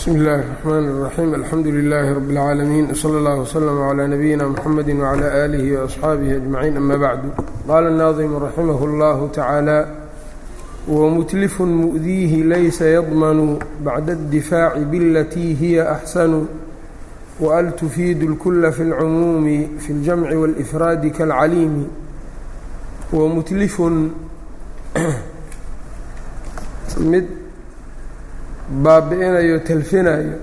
bsmi اllahi الرحmn الرaxيim alxamdu لilaahi rb اlcaalamiin wslى اllah wslm عlى nabiyina mxamedi wعlى آlihi وaصxaabihi أجmaciin ama bacdu qaala الnaadimu raximah اllah tacaalى wmutlifun mu'diihi laysa yadmanu bacda اddifaaci biاlatii hiya axsanu wal tufiidu اlkula fi اlcumuumi fi اljamci wاlإfraadi kaalcaliimi wamutlifun mid baabi'inayo talfinayo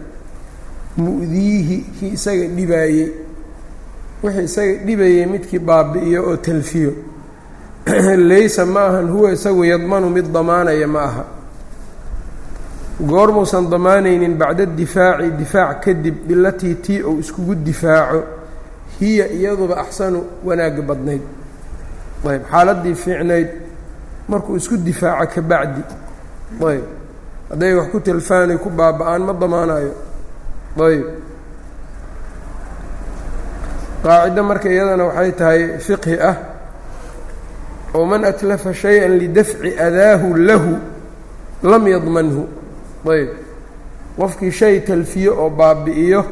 mu'diihi kii isaga dhibaayey. Wixii isaga dhibayey midkii baabi'iyo oo talfiyo laysa ma ahan huwa isagu yadmanu mid damaanaya ma aha. Goormuusan damaanaynin bacda difaaci difaac kadib bilatii tii ou iskugu difaaco hiya iyaduba axsanu wanaagga badnayd. Ayb xaaladdii fiicnayd markuu isku difaaco ka bacdi. Ayb hadday wax ku talfaanay ku baaba-aan ma damaanayo ayb qaacido marka iyadana waxay tahay fiqhi ah oo man atlafa shay-an lidafci adaahu lahu lam yadmanhu. Ayb qofkii shay talfiyo oo baabi'iyo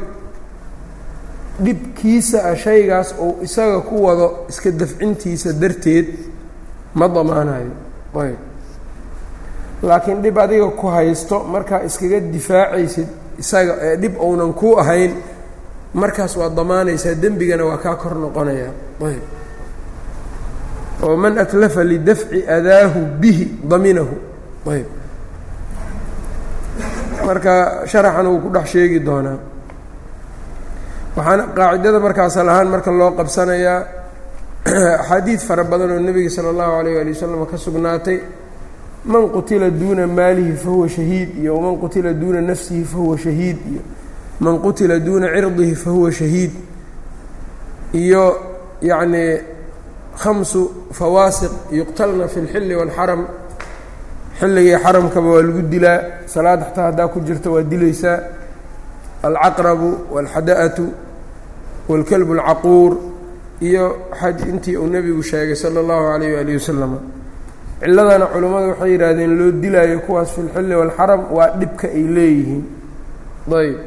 dhibkiisa ah shaygaas uu isaga ku wado iska dafcintiisa darteed ma damaanayo ayb laakiin dhib adiga ku haysto markaa iskaga difaacaysid isaga ee dhib ounan ku ahayn markaas waa damaanaysaa dembigana waa kaa kor noqonayaa. Ayb. Oo man atlafa lidafci adaahu bihi daminahu. Ayb. Marka sharaxana wuu ku dhex sheegi doonaa. Waxaana qaacidada markaas lahaan marka loo qabsanayaa axaadiid fara badan oo nebiga sala allahu alayh ali wasalam ka sugnaatay man qutila duuna maalihi fahuwa shahiid iyo waman qutila duuna nafsihi fahuwa shahiid iyo man qutila duuna cirdihi fahuwa shahiid iyo yacnii khamsu fawaasiq yuqtalna fi lxilli waalxaram xilligii xaramkaba waa lagu dilaa salaad xataa haddaa ku jirta waa dilaysaa. Alcaqrabu waalxada-atu waalkalbu alcaquur iyo xaj intii uu nebigu sheegay sala allahu calayh waalihi wasalam ciladana culimmadu waxay yidhaahdeen loo dilaayo kuwaas fi lxilli waalxaram waa dhibka ay leeyihiin. Ayb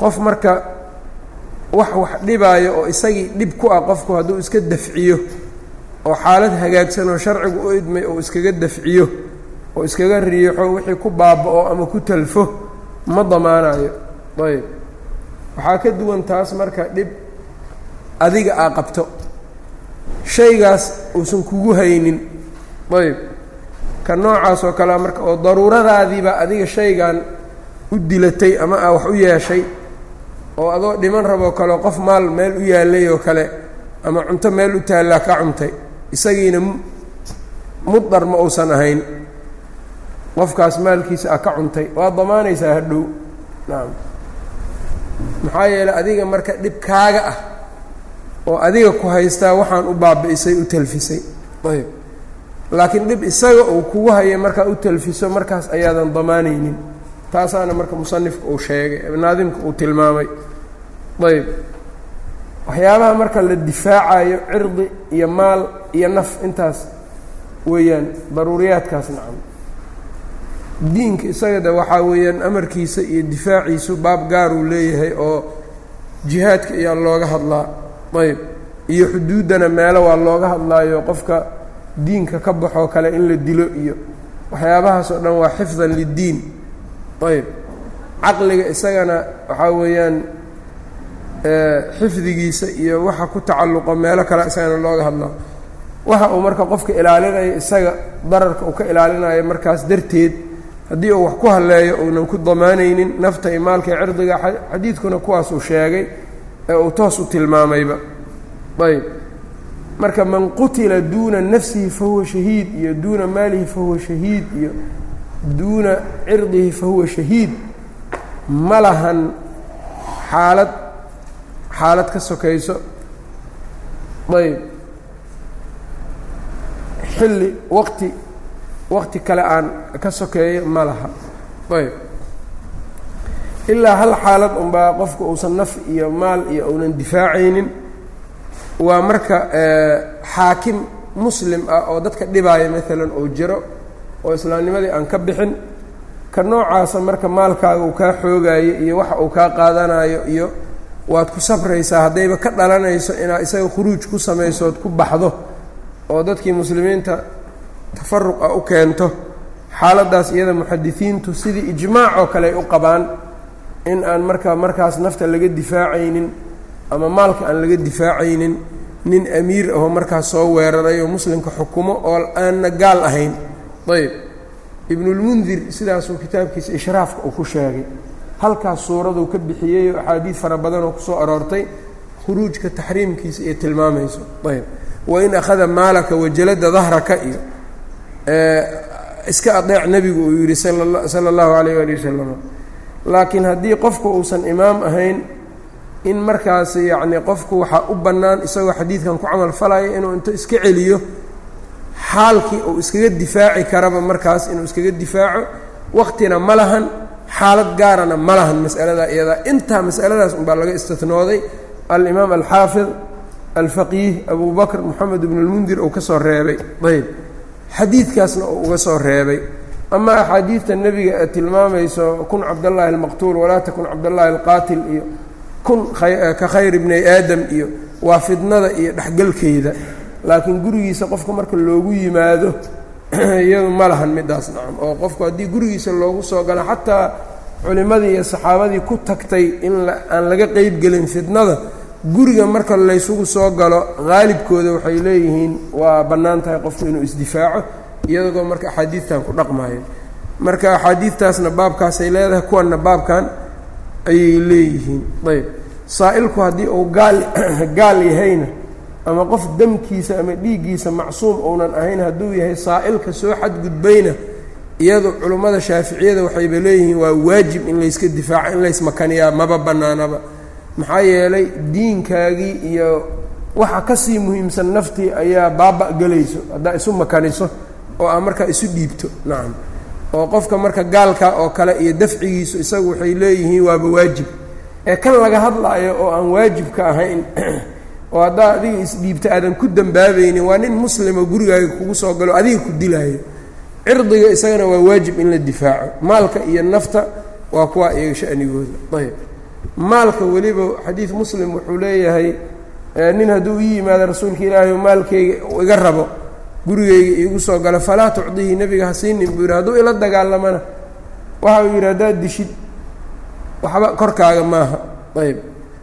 qof marka wax wax dhibaayo oo isagii dhib ku ah qofku hadduu iska dafciyo oo xaalad hagaagsan oo sharcigu u idmay oo iskaga dafciyo oo iskaga riixo wixii ku baaba-o ama ku talfo ma damaanayo ayb waxaa ka duwan taas marka dhib adiga aa qabto. Shaygaas uusan kugu haynin ayb. Ka noocaas oo kalea marka oo daruuradaadiiba adiga shaygan u dilatay ama aa wax u yeeshay oo adoo dhiman raboo kaleo qof maal meel u yaalay oo kale ama cunto meel u taallaa ka cuntay isagiina mudar ma uusan ahayn. Qofkaas maalkiisa a ka cuntay. Waa damaanaysaa hadhow. Nacam maxaa yeeley adiga marka dhib kaaga ah oo adiga ku haystaa waxaan u baabi'isay u talfisay. Ayb laakiin dhib isaga uu kugu hayay markaa u talfiso markaas ayaadan damaanaynin. Taasaana marka musanifka uu sheegay naadimka uu tilmaamay. Ayb waxyaabaha marka la difaacayo cirdi iyo maal iyo naf intaas weeyaan daruuriyaadkaas nacam. Diinka isaga de waxaa weeyaan amarkiisa iyo difaaciisu baab gaar uu leeyahay oo jihaadka iyaa looga hadlaa. Ayb iyo xuduuddana meelo waa looga hadlaayo qofka diinka ka baxoo kale in la dilo iyo waxyaabahaas oo dhan waa xifdan liddiin. Ayb caqliga isagana waxaa weeyaan xifdigiisa iyo waxa ku tacalluqo meelo kale isagana looga hadlaa waxa uu marka qofka ilaalinayo isaga dararka uu ka ilaalinayo markaas darteed haddii uu wax ku halleeyo uunan ku damaanaynin nafta iyo maalka iyo cirdiga xadiidkuna kuwaasuu sheegay ee uu toos u tilmaamayba. Ayb marka man qutila duuna nafsihi fahuwa shahiid iyo duuna maalihi fahuwa shahiid iyo duuna cirdihi fahuwa shahiid ma lahan xaalad xaalad ka sokayso. Ayb. Xilli waqti waqti kale aan ka sokeeyo ma laha. Ayb. Ilaa hal xaalad unbaa qofku uusan naf iyo maal iyo uunan difaacaynin waa marka xaakim muslim ah oo dadka dhibaaya maalan oo jiro oo islaamnimadii aan ka bixin ka noocaasa marka maalkaaga uu kaa xoogayo iyo waxa uu kaa qaadanayo iyo waad ku sabraysaa haddayba ka dhalanayso inaad isaga khuruuj ku samayso ood ku baxdo oo dadkii muslimiinta tafaruq ah u keento xaaladdaas iyada muxadisiintu sidii ijmaac oo kale ay u qabaan in aan marka markaas nafta laga difaacaynin ama maalka aan laga difaacaynin nin amiir ahoo markaas soo weeraray oo muslimka xukumo oo aanna gaal ahayn. Ayb ibnulmundir sidaasuu kitaabkiisa ishraafka uu ku sheegay. Halkaas suuraduu ka bixiyey oo axaadiid fara badan oo ku soo aroortay khuruujka taxriimkiisa iyo tilmaamayso. Ayb wain akhada maalaka wajalada dahraka iyo iska adeec nebigu uu yidhi sala allahu alayh ali wasalam laakiin haddii qofku uusan imaam ahayn in markaas yacni qofku waxaa u bannaan isagoo xadiidkan ku camal falaya inuu inta iska celiyo xaalkii uu iskaga difaaci karaba markaas inuu iskaga difaaco waqtina ma lahan xaalad gaarana ma lahan mas'aladaa iyadaa intaa mas'aladaas unbaa laga istinooday alimaam alxaafid alfaqiih abu bakr moxamed ibn lmundir uu ka soo reebay. Ayb xadiidkaasna uu uga soo reebay. Ama axaadiidta nebiga ee tilmaamayso kun cabdallaahi almaqtuul walaa takun cabdallaahi alqaatil iyo kun ka khayr ibni aadam iyo waa fidnada iyo dhexgalkeeda laakiin gurigiisa qofka marka loogu yimaado iyadu ma lahan midaas nacam oo qofku haddii gurigiisa loogu soo galo xataa culimmadii iyo saxaabadii ku tagtay in aan laga qeyb gelin fidnada guriga marka laysugu soo galo qaalibkooda waxay leeyihiin waa bannaan tahay qofku inuu isdifaaco iyagoo marka axaadiidtan ku dhaqmaayo. Marka axaadiidtaasna baabkaasay leedahay kuwanna baabkan ayay leeyihiin. Ayb. Saa-ilku haddii uu gaal gaal yahayna ama qof damkiisa ama dhiiggiisa macsuum uunan ahayn hadduu yahay saa-ilka soo xadgudbayna iyadu culummada shaaficiyada waxayba leeyihiin waa waajib in layska difaaco in laysmakaniyaa maba bannaanaba maxaa yeelay diinkaagii iyo waxa ka sii muhiimsan naftii ayaa baaba gelayso haddaa isu makaniso oo aa markaa isu dhiibto. Nacam oo qofka marka gaalka oo kale iyo dafcigiisu isagu waxay leeyihiin waaba waajib. Ee kan laga hadlaayo oo aan waajibka ahayn oo haddaa adiga isdhiibta aadan ku dambaabaynin waa nin muslimo gurigaaga kugu soo galo adiga ku dilaayo. Cirdiga isagana waa waajib in la difaaco. Maalka iyo nafta waa kuwa iyaga shanigooda. Ayb maalka weliba xadiid muslim wuxuu leeyahay nin hadduu ii yimaado rasuulka ilaahay oo maalkayga iga rabo gurigayga iigu soo galo falaa tucdihi nebiga ha siinin buu yidhi hadduu ila dagaalamana. Waxa uu yidhi haddaad dishid waxba korkaaga maaha. Ayb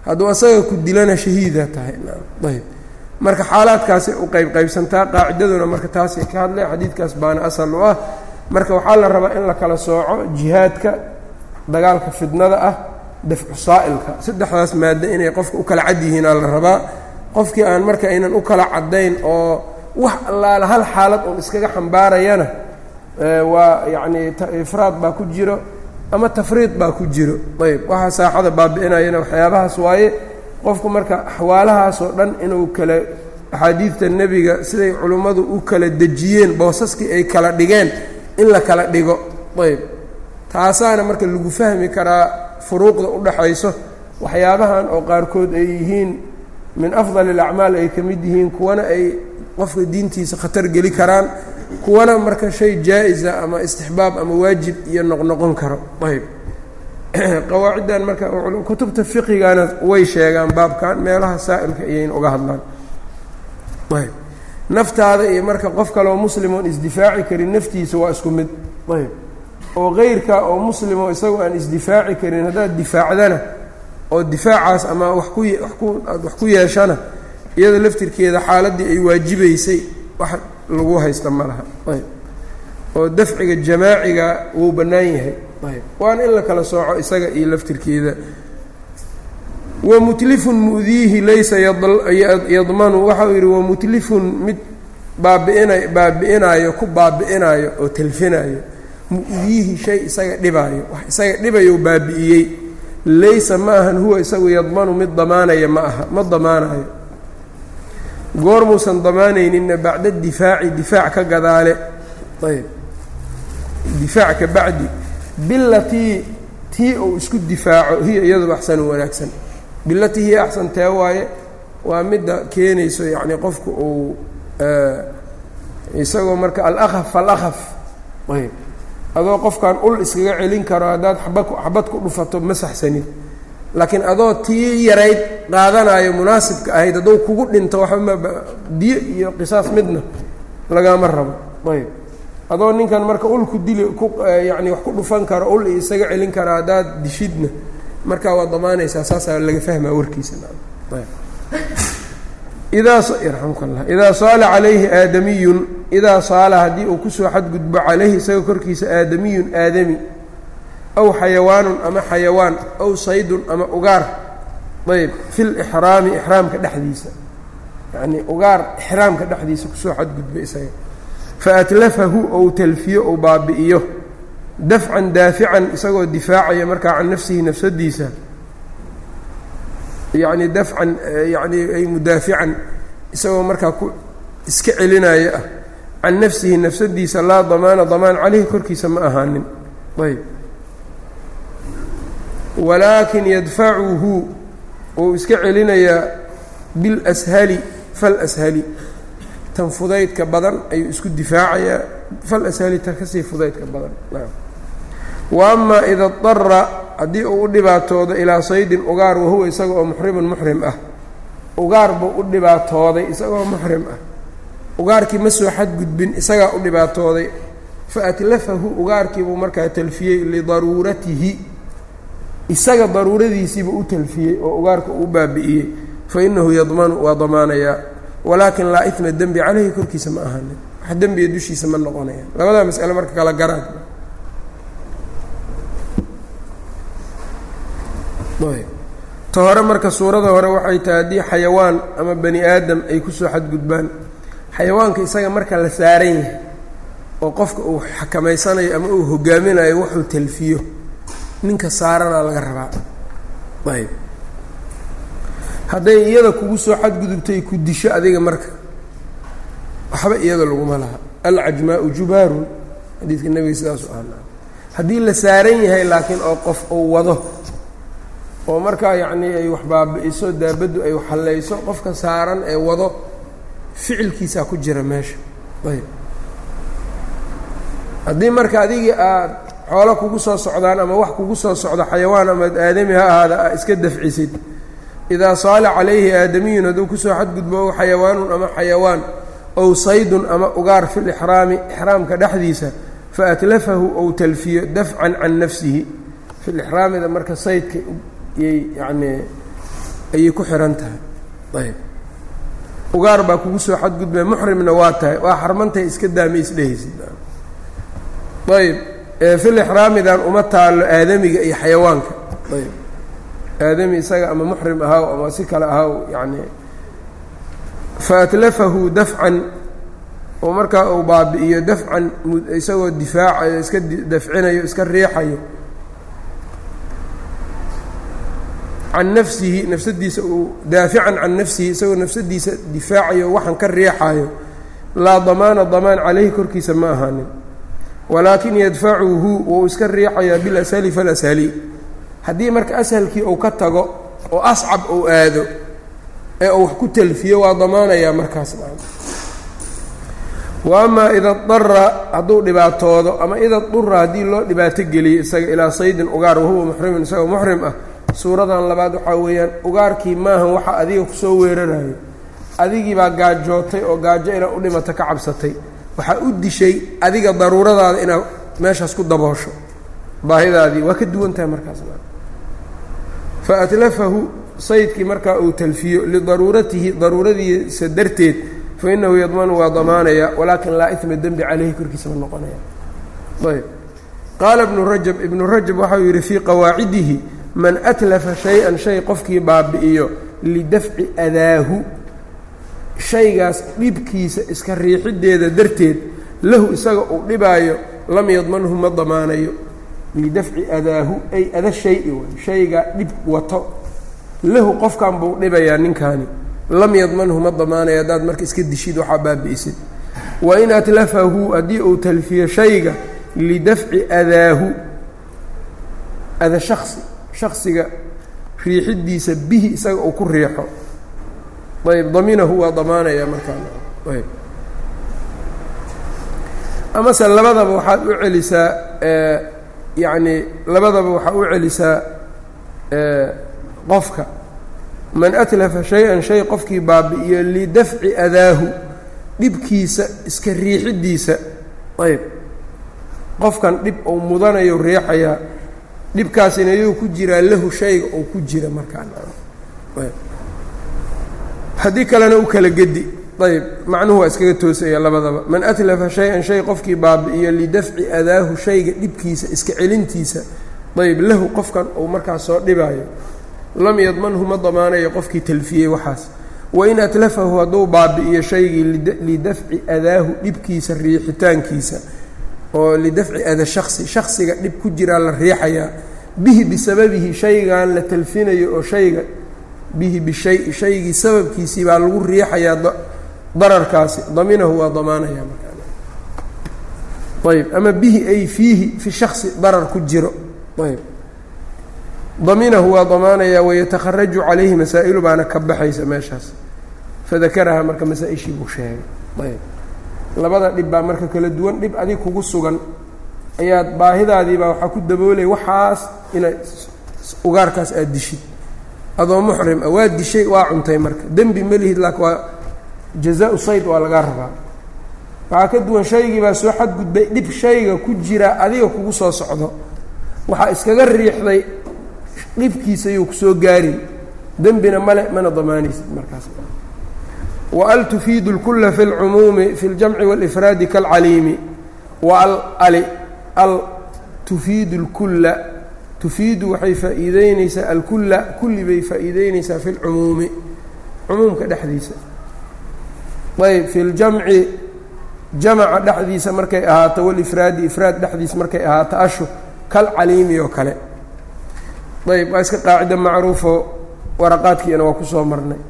hadduu asaga ku dilana shahiida tahay. Ayb marka xaalaadkaasay u qayb qaybsantaa qaacidaduna marka taasay ka hadlay xadiidkaas baana asal u ah. Marka waxaa la rabaa in la kala sooco jihaadka dagaalka fidnada ah dafcu saa'ilka. Saddexdaas maaddo inay qofka u kala cad yihiinaa la rabaa. Qofkii aan marka aynan u kala caddayn oo wax allaala hal xaalad uun iskaga xambaarayana waa yacnii ifraad baa ku jiro ama tafriid baa ku jiro. Ayb waxaa saaxada baabi'inayana waxyaabahaas waaye qofku marka axwaalahaasoo dhan inuu kala axaadiidta nebiga siday culimmadu u kala dejiyeen boosaskii ay kala dhigeen in la kala dhigo. Ayb taasaana marka lagu fahmi karaa furuuqda u dhaxayso waxyaabahan oo qaarkood ay yihiin min afdal alacmaal ay ka mid yihiin kuwana ay qofka diintiisa khatar geli karaan kuwana marka shay jaa-isa ama istixbaab ama waajib iyo noqnoqon karo. Ayb. Qawaaciddan marka kutubta fiqigana way sheegaan baabkan meelaha saa'ilka iyayn uga hadlaan. Ayb. Naftaada iyo marka qof kaleoo muslimoon isdifaaci karin naftiisa waa isku mid. Ayb. Oo keyrka oo muslimo isagoo aan isdifaaci karin haddaad difaacdana oo difaacaas ama wax ku wax ku yeeshana iyada laftirkeeda xaaladdii ay waajibaysay wax lagu haysta ma laha. Ayb. Oo dafciga jamaaciga wuu bannaan yahay. Ayb. Waana in la kala sooco isaga iyo laftirkeeda. Wamutlifun mu'diihi laysa yadmanu. Waxa uu yidhi wamutlifun mid baabi'ina baabi'inaayo ku baabi'inaayo oo telfinaayo. Mu'diihi shay isaga dhibaayo. Wax isaga dhibayo baabi'iyey. Laysa ma ahan huwa isagu yadmanu mid damaanaya ma aha ma damaanayo goormuusan damaanayninna bacda difaaci difaac ka gadaale. Ayb. Difaac ka bacdi. Bilatii tii uu isku difaaco hiya iyaduba axsanu wanaagsan. Bilatii hiya axsan tee waaye waa midda keenayso yacni qofku uu isagoo marka alahaf falahaf ayb. Adoo qofkan ul iskaga celin karo haddaad aba xabad ku dhufato ma saxsanid laakiin adoo tii yarayd qaadanayo munaasibka ahayd hadduu kugu dhinto waxba diyo iyo qisaas midna lagama rabo. Ayb adoo ninkan marka ul ku dili ku yacni wax ku dhufan karo ul isaga celin kara haddaad dishidna markaa waad damaanaysaa saasaa laga fahmaa warkiisa. Idaa yarxamka llah idaa saala calayhi aadamiyun idaa saala haddii uu ku soo xadgudbo calayhi isaga korkiisa aadamiyun aadami aw xayawaanun ama xayawaan aw saydun ama ugaar ayb fi lixraami ixraamka dhexdiisa yacnii ugaar ixraamka dhexdiisa ku soo xadgudba isaga faatlafahu ou talfiyo ou baabi'iyo dafcan daafican isagoo difaacaya markaa can nafsihi nafsadiisa yacni dafcan yacni ay mudaafican isagoo markaa ku iska celinaayo ah can nafsihi nafsadiisa laa damaana damaan caleyhi korkiisa ma ahaanin ayb walaakin yadfacuhu uu iska celinayaa bilashali falashali tan fudaydka badan ayuu isku difaacayaa falashali tan ka sii fudaydka badan. Wa amaa ida dara haddii uu u dhibaatoodo ilaa saydin ugaar wahuwa isaga oo muxrimun muxrim ah. Ugaar buu u dhibaatooday isagaoo muxrim ah. Ugaarkii ma soo xadgudbin isagaa u dhibaatooday. Fa atlafahu ugaarkiibuu markaa talfiyey lidaruuratihi isaga daruuradiisiibuu u talfiyey oo ugaarka uu baabi'iyey fa inahu yadmanu waa damaanayaa walaakin laa ima dembi caleyhi korkiisa ma ahanin wax dembiga dushiisa ma noqonayaan. Labadaa mas'ale marka kala garaan ta hore marka suurada hore waxay tahay haddii xayawaan ama bani aadam ay ku soo xadgudbaan xayawaanka isaga marka la saaran yahay oo qofka uu xakamaysanayo ama uu hogaaminayo wuxuu talfiyo ninka saaranaa laga rabaa. Ayb. Hadday iyada kugu soo xadgudubtay ku disho adiga marka. Waxba iyada laguma laha. Alcajmaau jubaarun. Xadiidka nebiga sidaasu ahaa haddii la saaran yahay laakiin oo qof uu wado oo markaa yacnii ay wax baabi'iso daabaddu ay waxhallayso qofka saaran ee wado ficilkiisaa ku jira meesha. Ayb. Haddii marka adigii aad xoolo kugu soo socdaan ama wax kugu soo socdo xayawaan ama aadami ha ahaada aa iska dafcisid. Idaa saala calayhi aadamiyun hadduu ku soo xadgudbo ow xayawaanun ama xayawaan ow saydun ama ugaar fi lixraami ixraamka dhexdiisa fa atlafahu ou talfiyo dafcan can nafsihi. Fi lixraamida marka saydka yay yacnii ayay ku xihan tahay. Ayb. Ugaar baa kugu soo xadgudbee muxrimna waa tahay waa xarmantahay iska daama isdhehaysid ayb filixraamidan uma taalo aadamiga iyo xayawaanka. Ayb. Aadami isaga ama muxrim ahaw ama si kale ahaw yacni faatlafahu dafcan oo markaa uu baabi'iyo dafcan isagoo difaacayo iska dafcinayo iska riixayo can nafsihi nafsadiisa uu daafican can nafsihi isagoo nafsadiisa difaacayo waxaan ka riixayo laa damaana damaan caleyhi korkiisa ma ahaanin walaakin yadfacuhu wou iska riixayaa bilashali falashali haddii marka ashalkii uu ka tago oo ascab uu aado ee uu wax ku talfiyo waa damaanayaa markaas wa amaa ida dara hadduu dhibaatoodo ama ida dura haddii loo dhibaato geliyo isaga ilaa saydin ugaar wahuwa muxrimun isagoo muxrim ah suuradan labaad waxaa weeyaan ugaarkii maahan waxa adiga ku soo weerarayo adigii baa gaajootay oo gaajo inaad u dhimato ka cabsatay waxaa u dishay adiga daruuradaada inaad meeshaas ku daboosho. Baahidaadii waa ka duwan tahay markaas fa atlafahu saydkii markaa uu talfiyo lidaruuratihi daruuradiisa darteed fa inahu yadmanu waa damaanaya walaakin laa ima dembi caleyhi korkiisa ma noqonaya. Ayb qaala ibnu rajab ibnu rajab waxau yidhi fii qawaacidihi man atlafa shay-an shay qofkii baabi'iyo lidafci adaahu shaygaas dhibkiisa iska riixiddeeda darteed lahu isaga uu dhibaayo lam yadmanhu ma damaanayo. Lidafci adaahu ay ada shay-i way shaygaa dhib wato. Lahu qofkan buu dhibayaa ninkaani. Lam yadmanhu ma damaanayo haddaad marka iska dishid waxaa baabi'isid wa in atlafahu haddii uu talfiyo shayga lidafci adaahu. Ada shaksi shaksiga riixiddiisa bihi isaga uu ku riixo ayb daminahu waa damaanaya markaan ayb. Amase labadaba waxaad u celisaa yacni labadaba waxaa u celisaa qofka. Man atlafa shay-an shay qofkii baabi'iyo lidafci adaahu dhibkiisa iska riixiddiisa ayb. Qofkan dhib uu mudanayo riixayaa dhibkaasina iyuu ku jiraa lahu shayga oo ku jira markaan haddii kalena u kala gedi. Ayb macnuhu waa iskaga toosaya labadaba. Man atlafa shay-an shay qofkii baabi'iyo lidafci adaahu shayga dhibkiisa iska celintiisa ayb lahu qofkan uu markaas soo dhibaayo. Lam yadmanhu ma damaanayo qofkii talfiyey waxaas. Wain atlafahu hadduu baabi'iyo shaygii lidafci adaahu dhibkiisa riixitaankiisa oo lidafci ada shaksi shaksiga dhib ku jiraa la riixayaa. Bihi bisababihi shaygan la talfinayo oo shayga bihi bishayi shaygii sababkiisii baa lagu riixayaa dararkaasi. Daminahu waa damaanaya ayb ama bihi ay fiihi fi shaksi darar ku jiro. Ayb daminahu waa damaanayaa wayatakharaju calayhi masaa'ilu baana ka baxaysa meeshaas. Fadakaraha marka masaa-ishii buu sheegay. Ayb labada dhib baa marka kala duwan. Dhib adig kugu sugan. Ayaad baahidaadiibaa waxaa ku daboolaya waxaas inaad ugaarkaas aada dishid adoo muxrim ah waa dishay waa cuntay marka dembi ma lihid laakin waa jazaa-u sayd waa lagaa rabaa waxaa ka duwan shaygii baa soo xadgudbay dhib shayga ku jira adiga kugu soo socdo waxaa iskaga riixday dhibkiisa yuu kusoo gaarin dembina male mana damaanaysid markaas waal tufiidu اlkula fi اlcumuumi fi اljamci wاlifraadi kaalcaliimi waal ali al tufiidu اlkula tufiidu waxay faa'iideynaysaa alkulla kulli bay faa'iideynaysaa fi lcumuumi cumuumka dhexdiisa. Ayb fi ljamci jamaca dhexdiisa markay ahaato walifraadi ifraad dhexdiisa markay ahaato ashu kal caliimi oo kale. Ayb waa iska qaacida macruufo waraqaadkiina waa ku soo marnay.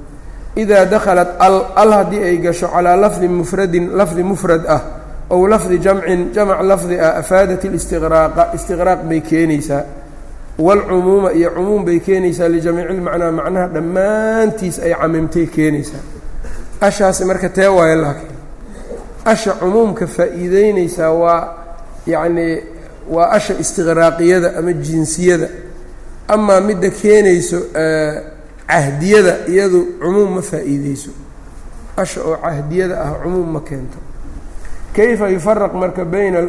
Idaa dakhalat al al haddii ay gasho calaa lafdi mufradin lafdi mufrad ah ow lafdi jamcin jamac lafdi ah afaadat اlistiqraaqa istiqraaq bay keenaysaa wاlcumuuma iyo cumuum bay keenaysaa lijamiici lmacnaa macnaha dhammaantiis ay camimtay keenaysaa ashaasi marka tee waayo laakiin asha cumuumka faa'iideyneysaa waa yacnii waa asha istiqraaqiyada ama jinsiyada amaa midda keenayso cahdiyada iyadu cumuum ma faa'iideyso asha oo cahdiyada ah cumuum ma keento kayfa yufaraq marka bayna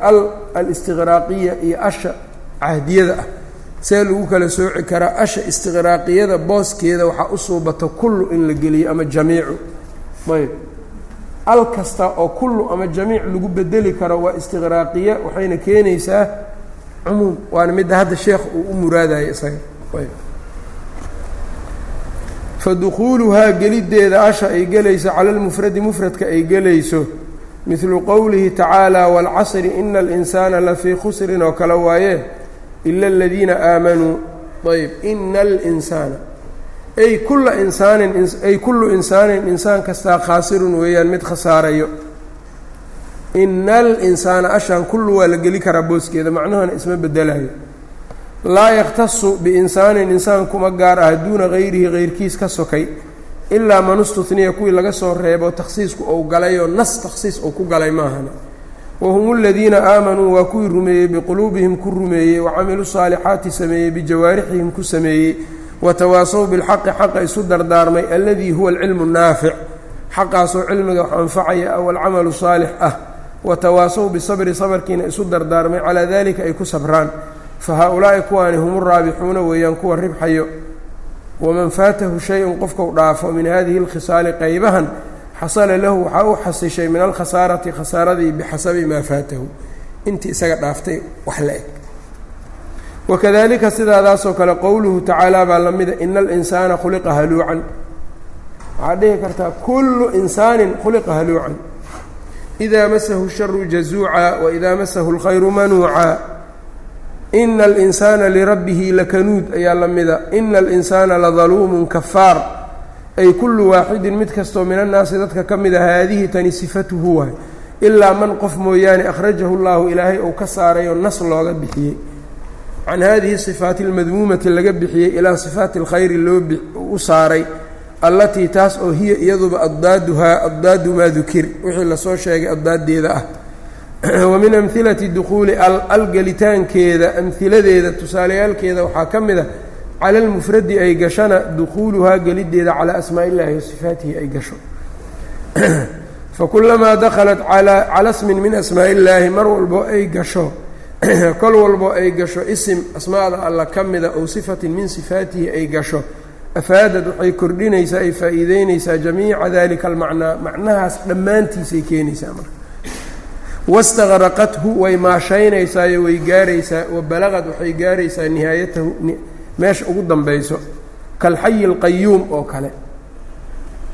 al alistiqraaqiya iyo asha cahdiyada ah. See lagu kala sooci karaa asha istiqraaqiyada booskeeda waxaa u suubata kullu in la geliyo ama jamiicu. Ayb. Al kasta oo kullu ama jamiic lagu bedeli karo waa istiqraaqiya waxayna keenaysaa cumuum. Waana midda hadda sheekh uu u muraadayo isaga. Ayb. Fadukhuuluhaa geliddeeda asha ay gelayso cala lmufradi mufradka ay gelayso. Midlu qowlihi tacaala waalcasri ina alinsaana lafii khusrin oo kale waaye ila aladiina aamanuu ayb ina alinsaana ay kulla insaanin ay kullu insaanin insaan kastaa khaasirun weeyaan mid khasaarayo ina alinsaana ashaan kullu waa la geli karaa booskeeda macnuhana isma bedelayo laa yakhtasu biinsaanin insaan kuma gaar ah duuna hayrihi hayrkiis ka sokay ilaa man istuniya kuwii laga soo reebo takhsiisku ou galayoo nas takhsiis uu ku galay maahana wahum aladiina aamanuu waa kuwii rumeeyey biquluubihim ku rumeeyey wacamiluu saalixaati sameeyey bijawaarixihim ku sameeyey watawaasow bilxaqi xaqa isu dardaarmay alladii huwa alcilmu naafic xaqaasoo cilmiga wax anfacaya aw alcamalu saalix ah watawaasow bisabri sabarkiina isu dardaarmay calaa dalika ay ku sabraan fa haa-ulaa'i kuwaani hum raabixuuna weeyaan kuwa ribxayo waman faatahu shay-un qofkau dhaafo min hadihi alkhisaali qaybahan xasala lahu waxaa u xasishay min alkhasaarati khasaaradii bixasabi maa faatahu. Intii isaga dhaaftay wax la eg. Wakadalika sidaadaasoo kale qowluhu tacaala baa la mida ina alinsaana khuliqa haluucan. Waxaad dhihi kartaa kullu insaanin khuliqa haluucan. Idaa masahu sharu jazuuca waidaa masahu اlkhayru manuuca. Ina alinsaana lirabbihi lakanuud ayaa la mida. Ina alinsaana ladaluumun kafaar ay kullu waaxidin mid kastoo min annaasi dadka ka mida haadihi tani sifatuhu waay. Ilaa man qof mooyaane akhrajahu llahu ilaahay ou ka saaray oo nas looga bixiyey. Can hadihi sifaati almadmuumati laga bixiyey ilaa sifaati alkhayri loo u saaray allatii taas oo hiya iyaduba addaaduhaa addaadu maa dukir wixii la soo sheegay addaadeeda ah. Wa min amhilati dukuuli al al gelitaankeeda amhiladeeda tusaaleyaalkeeda waxaa ka mid a cala almufradi ay gashana dukhuuluhaa gelideeda calaa asmaaءi illahi wa ay gasho fakulamaa dakhalat cala smin min asmaaءi illaahi mar walbo ay gasho kol walbo ay gasho isim asmaada alla ka mida ow sifatin min sifaatihi ay gasho afaadad waxay kordhinaysaa ay faa'iideynaysaa jamiica dalika almacnaa macnahaas dhammaantiisay keenaysaa marka wastaqraqathu way maashaynaysaao way gaaraysaa wa balaqad waxay gaaraysaa nihaayatahu meesha ugu dambayso kalxayi alqayuum oo kale.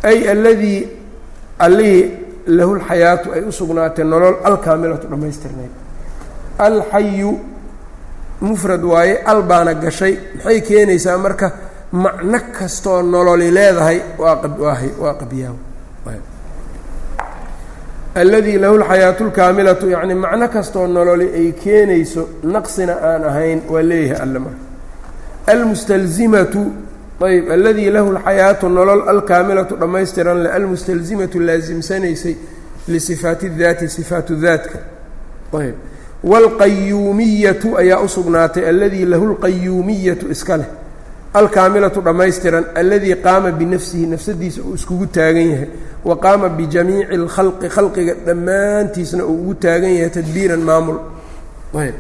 Ay alladii allihii lahu lxayaatu ay u sugnaatay nolol alkaamilatu dhammaystirnayd. Alxayu mufrad waaye al baana gashay maxay keenaysaa marka macno kastoo nololi leedahay waa qabyaaw. Alladii lahu lxayaatu lkaamilatu yacni macno kastoo nololi ay keenayso naqsina aan ahayn waa leeyahay alle marka almustalzimatu ayb alladii lahu lxayaatu nolol alkaamilatu dhammaystiran le almustalzimatu laasimsanaysay lisifaati daati sifaatu daatka ayb wاlqayuumiyatu ayaa u sugnaatay alladii lahu lqayuumiyatu iska leh alkaamilatu dhammaystiran alladii qaama binafsihi nafsadiisa uu iskugu taagan yahay wa qaama bijamiici اlkhalqi khalqiga dhammaantiisna uu ugu taagan yahay tadbiiran maamul ayb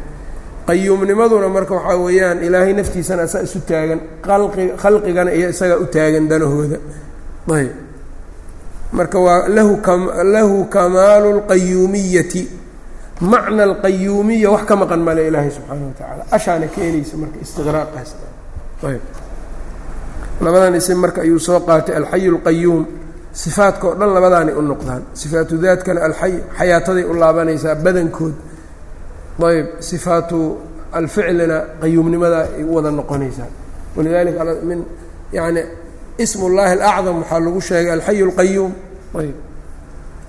qayuumnimaduna marka waxaa weeyaan ilaahay naftiisana asaa isu taagan qalqi khalqigana iyo isagaa u taagan danahooda. Ayb marka waa lahu lahu kamaalu اlqayuumiyati macna alqayuumiya wax ka maqan male ilaahay subxaana wa tacaala. Ashaana keenaysa marka istiqraaqaas. Ayb labadan isim marka ayuu soo qaatay alxayu اlqayuum sifaadka oo dhan labadaanay u noqdaan. Sifaatu daadkana alxay xayaataday u laabanaysaa badankood ayb sifaatu alficlina qayuumnimada ay u wada noqonaysaa. Walidalika min yani ism اllahi alacdam waxaa lagu sheegay alxayu اlqayuum ayb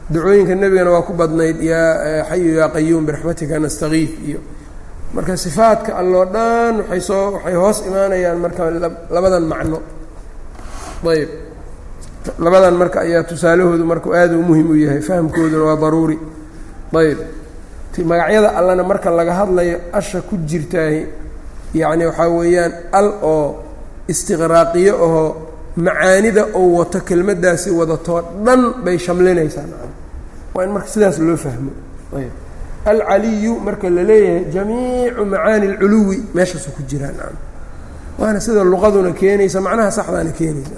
dacooyinka nebigana waa ku badnayd yaa xayu yaa qayuum biraxmatika nastakiif iyo marka sifaadka alloo dhan waxay soo waxay hoos imaanayaan marka labadan macno. Ayb labadan marka ayaa tusaalahoodu marka aad u muhiim u yahay fahamkooduna waa daruuri. Ayb magacyada allana marka laga hadlayo asha ku jirtaahi yacni waxaa weeyaan al oo istiqraaqiyo ahoo macaanida oo wato kelmaddaasi wadatoo dhan bay shamlinaysaa waa in marka sidaas loo fahmo. Alcaliyu marka la leeyahay jamiicu macaani alculuwi meeshaasu ku jiraa nacam waana sida luqaduna keenaysa macnaha saxdaana keenaysa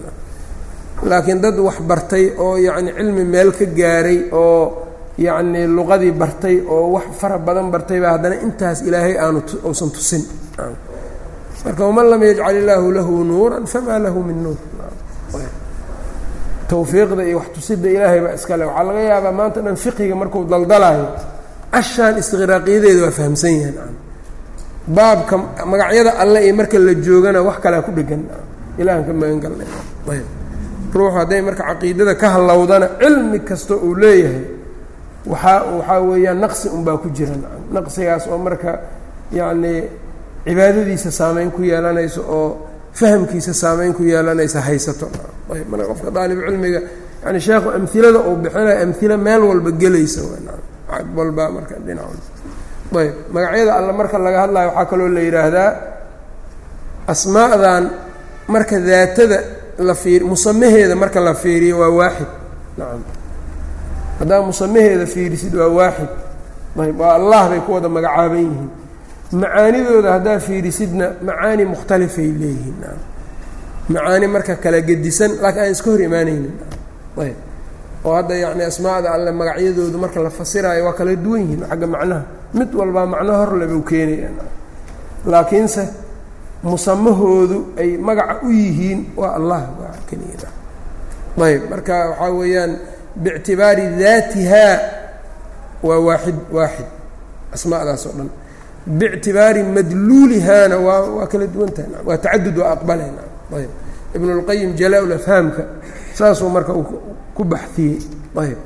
laakiin dad wax bartay oo yacni cilmi meel ka gaaray oo yacni luqadii bartay oo wax fara badan bartay baa haddana intaas ilaahay aanu uusan tusin. Marka waman lam yajcal illaahu lahu nuuran famaa lahu min nuur. Tawfiiqda iyo wax tusida ilaahay baa iskale waxaa laga yaabaa maanta dhan fiqiga marku daldalaayo ashaan istiqraaqiyadeeda waa fahamsan yahan baabka magacyada alle iyo marka la joogana wax kalea ku dhegan ilahan ka magan galnay. Ayb. Ruuxu hadday marka caqiidada ka hallowdana cilmi kasta uu leeyahay waxaa waxaa weeyaan naqsi unbaa ku jira. Naqsigaas oo marka yacnii cibaadadiisa saameyn ku yeelanayso oo fahamkiisa saameyn ku yeelanaysa haysato. Ayb marka qofka daalib cilmiga yani sheekhu amhilada uu bixinayo amhilo meel walba gelaysa ag walba marka dhinac. Ayb magacyada alle marka laga hadlayo waxaa kaloo la yidhaahdaa asmaadan marka daatada la fiir musamaheeda marka la fiiriyo waa waaxid. Nacam haddaa musamaheeda fiirisid waa waaxid. Ayb waa allah bay ku wada magacaaban yihiin. Macaanidooda haddaa fiirisidna macaani mukhtalifay leeyihiin. Macaani marka kala gedisan laakiin aan iska hor imaanaynin. Oo hadda yacni asmaada alle magacyadoodu marka la fasiraayo waa kala duwan yihiin xagga macnaha. Mid walbaa macno hor lebau keenaya laakiinse musamahoodu ay magaca u yihiin waa allah. Keliya. Ayb marka waxaa weeyaan biictibaari daatihaa waa waaxid waaxid asmaadaas oo dhan biictibaari madluulihaana waa waa kala duwantahay waa tacadud waa aqbaleyna ayb ibn اlqayim jalaa-ul afhaamka saasuu marka ku baxiyey ayb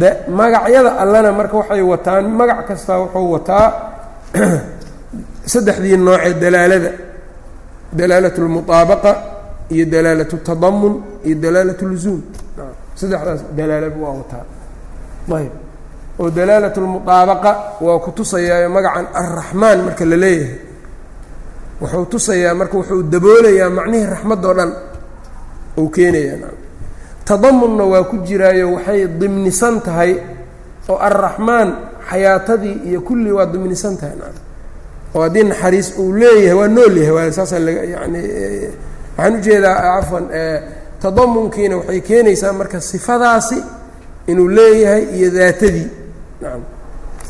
da magacyada allana marka waxay wataan magac kastaa wuxuu wataa saddexdii noocee dalaalada dalaalat اlmuطaabaqa iyo dalaalat اtadamun iyo dalaalat اluzuum saddexdaas dalaalaba waa wataa ayb oo dalaalat lmudaabaqa waa ku tusayaayo magacan arraxmaan marka la leeyahay. Wuxuu tusayaa marka wuxuu daboolayaa macnihii raxmaddoo dhan uu keenayaa tadamunna waa ku jiraayo waxay dimnisan tahay oo arraxmaan xayaatadii iyo kulli waa dimnisan tahay oo haddii naxariis uu leeyahay waa nool yahay waa saasaa laga yani waxaan u jeedaa cafwan tadamunkiina waxay keenaysaa marka sifadaasi inuu leeyahay iyo daatadii. Nacam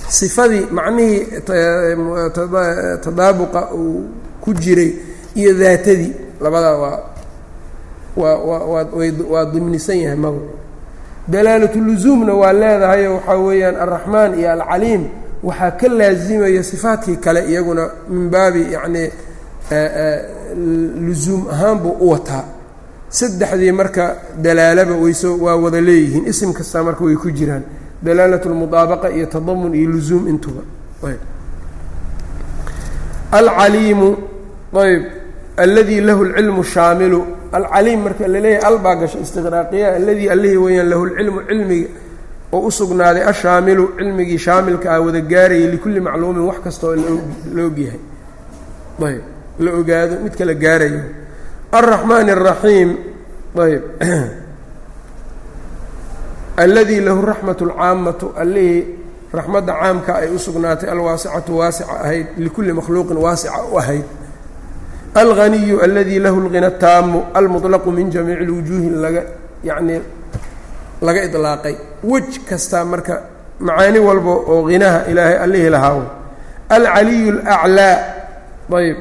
sifadii macnihii tadaabuqa uu ku jiray iyo daatadii. Labadaa waa waa waa waa waa dimnisan yahay magacu dalaalatuluzuumna waa leedahayo waxaa weeyaan alraxmaan iyo alcaliim waxaa ka laazimaya sifaadkii kale iyaguna min baabi yacnii luzuum ahaan buu u wataa saddexdii marka dalaalaba wayso waa wada leeyihiin. Isim kastaa marka way ku jiraan. Dalaalat lmudaabaqa iyo tadamun iyo luzuum intuba. Ayb. Alcaliimu ayb alladii lahu lcilmu shaamilu. Alcaliim marka la leeyahay al baa gasho istiqraaqiya alladii allihii weeyaan lahu lcilmu cilmiga oo u sugnaaday ashaamilu cilmigii shaamilka ah wada gaarayay likulli macluumin wax kastaoo la ogyahay ayb. La ogaado mid kala gaarayo alraxmaan الraxiim ayb alladii lahu raxmat اlcaamatu allihii raxmadda caamka ay u sugnaatay alwaasicatu waasica ahayd likulli makhluuqin waasica u ahayd alganiyu alladii lahu اlghina taamu almuطlaqu min jamiici اlwujuuhi laga yacnii laga iطlaaqay wej kastaa marka macaani walba oo hinaha ilaahay allihii lahaawo alcaliyu اlأclىa ayb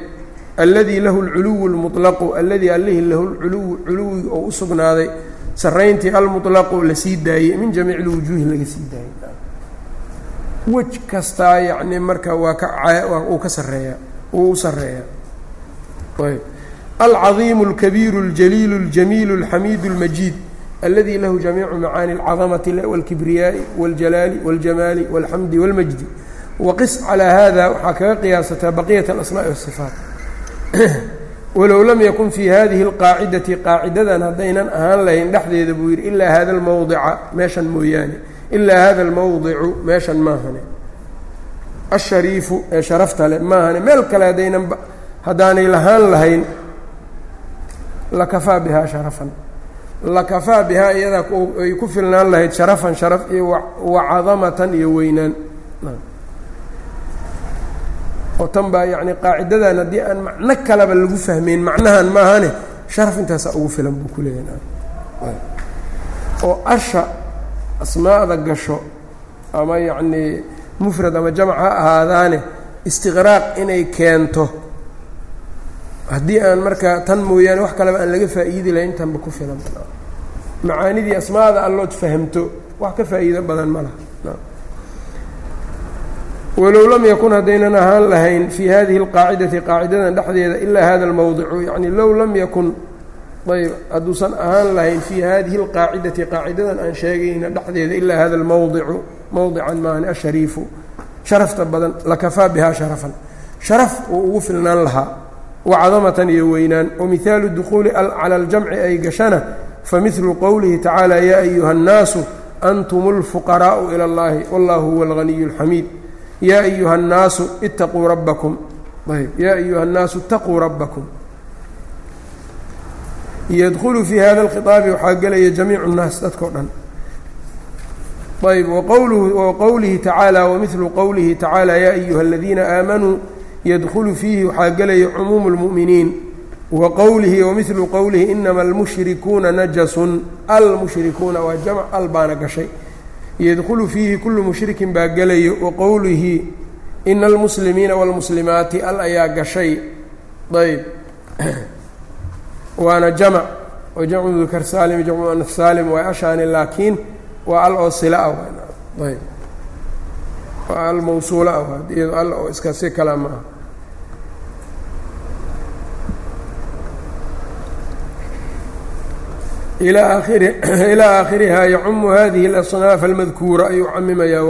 alladii lahu اlculuwu اlmuطlaqu alladii allihii lahu lculuwu culuwiga oo u sugnaaday sarayntii almuطlaqu la sii daayey min jamiici اlwujuuhi laga sii daayey wej kastaa yacni marka waa ka uu ka sareeyaa uu u sareeyaa ayb alcaظiimu اlkabiiru اljaliilu اljamiilu اlxamiidu اlmajiid alladii lahu jamiicu macaani اlcadamati wاlkibriyaaءi wاljalaali wاljamaali wاlxamdi wاlmajdi waqis calىa hada waxaa kaga qiyaasataa baqiyat alasmaaءi wالصifaat walow lam yakun fii hadihi alqaacidati qaacidadan haddaynan ahaan lahayn dhexdeeda buu yidhi ilaa hada almawdica meeshan mooyaane ilaa hada almawdicu meeshan maahane ashariifu ee sharafta le maahane meel kale haddaynan haddaanay lahaan lahayn lakafaa bihaa sharafan lakafaa bihaa iyadaa ay ku filnaan lahayd sharafan sharaf iyo wacadamatan iyo weynaan oo tan baa yacni qaacidadan haddii aan macno kaleba lagu fahmeyn macnahan maahane sharaf intaasaa ugu filan buu ku leeyahay. Oo asha asmaa'da gasho ama yacnii mufrad ama jamc ha ahaadaane istiqraaq inay keento. Haddii aan markaa tan mooyaane wax kaleba aan laga faa'iidi lahayn intanba ku filan. Macaanidii asmaada allood fahamto wax ka faa'iido badan ma laha walow lam yakun haddaynan ahaan lahayn fii hadihi اlqaacidati qaacidadan dhexdeeda ilaa hada اlmowdicu yacni low lam yakun ayb hadduusan ahaan lahayn fii hadihi اlqaacidati qaacidadan aan sheegayna dhexdeeda ilaa hada اlmowdicu mowdican maani ashariifu sharafta badan lakafaa bihaa sharafan sharaf uu ugu filnaan lahaa wacadamatan iyo weynaan wamihaalu dukuuli cala aljamci ay gashana famidlu qowlihi tacaala yaa ayuha اnnaasu antum اlfuqaraa'u ilى اllahi wallahu huwa اlganiy اlxamiid yaa ayuha الnaasu itaquu rabbakum ayb yaa ayuha الnaasu itaquu rabbakum yadkhulu fii hada اlkhiطaabi waxaa gelaya jamiicu الnaas dadkao dhan ayb waqowlihi tacaala wamiثlu qowlihi tacaala yaa ayuha اladiina aamanuu yadkhulu fiihi waxaa gelaya cumuumu اlmu'miniin wa qowlihi wamiثlu qowlihi inama almushrikuuna najasun almushrikuuna waa jamc al baana gashay yadkhulu fiihi kullu mushrikin baa gelayo wa qowlihi ina almuslimiina wاlmuslimaati al ayaa gashay ayb waana jamc oo jamcu dukar saalim jamcu anaf saalim waa ashaani laakiin waa al oo sila ah ayb waa al mawsuula ah iyado al oo iska si kala ma ah ilaa aakhirihaa yacumu hadihi اlasnaaf almadkuura ayuu camimayaa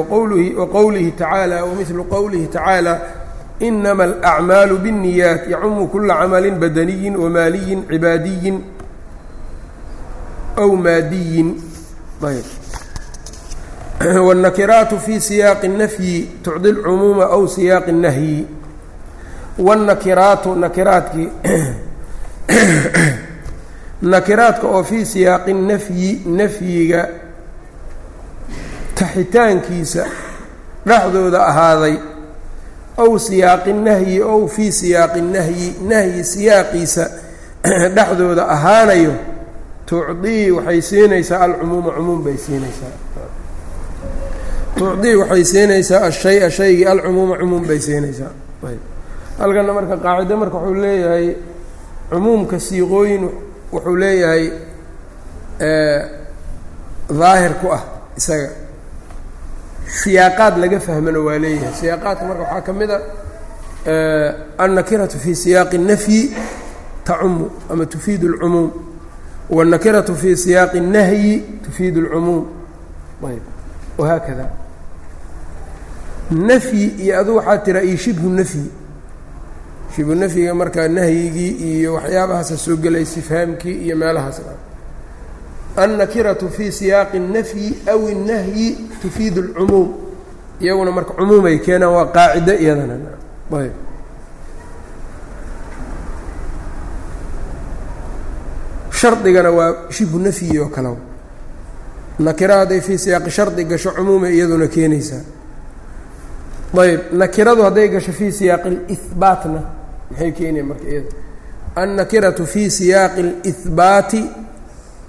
waqowlihi tacaala wamiثlu qowlihi tacaala inama alacmaalu bالniyaat yacumu kula camali badaniyin wamaaliyin cibaadiyin aw maadiyin ayb wاnnakiraatu fi siyaaqi الnafyi tucdi اlcumuuma aw siyaaqi الnahyi wاnnakiraatu nakiraadkii nakiraadka oo fii siyaaqi nafyi nafyiga taxitaankiisa dhexdooda ahaaday. Ow siyaaqi nahyi ow fii siyaaqi nahyi nahyi siyaaqiisa dhexdooda ahaanayo tucdii waxay siinaysaa alcumuuma cumuum bay siinaysaa. Tucdii waxay siinaysaa ashaya shaygii alcumuuma cumuum bay siinaysaa. Halkana marka qaacido marka wuxuu leeyahay cumuumka siiqooyin wuxuu leeyahay daahir ku ah isaga siyaaqaad laga fahmana waa leeyahay siyaaqaadka marka waxaa ka mid a annakiratu fi siyaaqi الnafyi tacumu ama tufiid اlcumuum wالnakiratu fi siyaaqi الnahyi tufiid اlcumuum ayb wahaakada nafyi iyo adu waxaa tira iyo shibhu nafyi shibhu nafyiga markaa nahyigii iyo waxyaabahaasa soo gelay sifhaamkii iyo meelahaas annakiratu fi siyaaqi الnafyi aw الnahyi tufiid اlcumuum iyaguna marka cumuumay keenaan waa qaacido iyadana ayb shardigana waa shibhu nafyi oo kale nakira hadday fii siyaaqi shardi gasho cumuumay iyaduna keenaysaa ayb nakiradu hadday gasho fii siyaaqi اlihbaatna maxay keenaya marka iyada annakiratu fi siyaaqi اlihbaati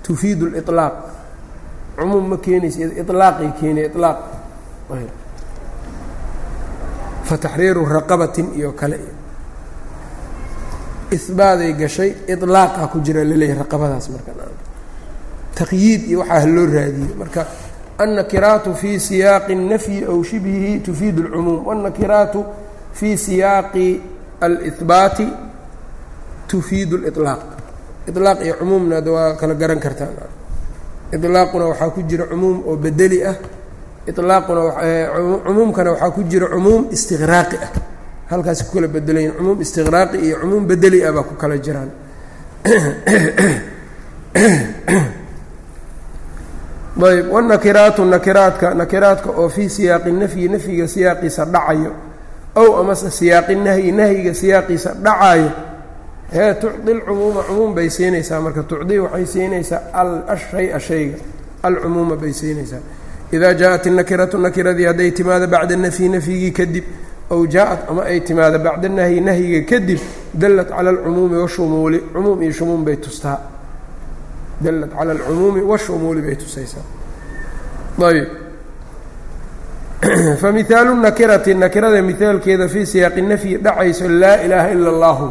tufiid اliطlaaq cumuum ma keenaysa ilaaqay keenaya ilaaq fataxriiru raqabatin iyo kale ihbaaday gashay iطlaaqa ku jira laleeyahay raqabadaas marka taqyiid iyo waxaa loo raadiyey marka annakiraatu fi siyaaqi الnafyi aw shibhihi tufiid اlcumuum wاnnakiraatu fi siyaaqi alihbaati tufiid اliطlaaq ilaaq iyo cumuumna ad waa kala garan kartaan ilaaquna waxaa ku jira cumuum oo bedeli ah. Ilaaquna cumuumkana waxaa ku jira cumuum istiqraaqi ah. Halkaas ku kala bedelayin cumuum istiqraaqi iyo cumuum bedeli ah baa ku kala jiraan. Ayb wannakiraatu nakiraadka nakiraadka oo fii siyaaqi nafyi nafyiga siyaaqiisa dhacayo ow amase siyaaqi nahyi nahyiga siyaaqiisa dhacayo hee tucdi lcumuuma cumuum bay siinaysaa marka tucdii waxay siinaysaa ashaya shayga alcumuuma bay siinaysaa idaa jaaءat الnakiratu nakiradii hadday timaado bacda nafyi nafyigii kadib ow jaaءat ama ay timaado bacda nahyi nahyiga kadib dallat calى اlcumuumi washumuuli cumuum iyo shumuum bay tustaa dallat calى اlcumuumi washumuuli bay tusaysaa ayb famihaalu nakirati nakirada mihaalkeeda fii siyaaqi nafyi dhacayso laa ilaaha ila اllahu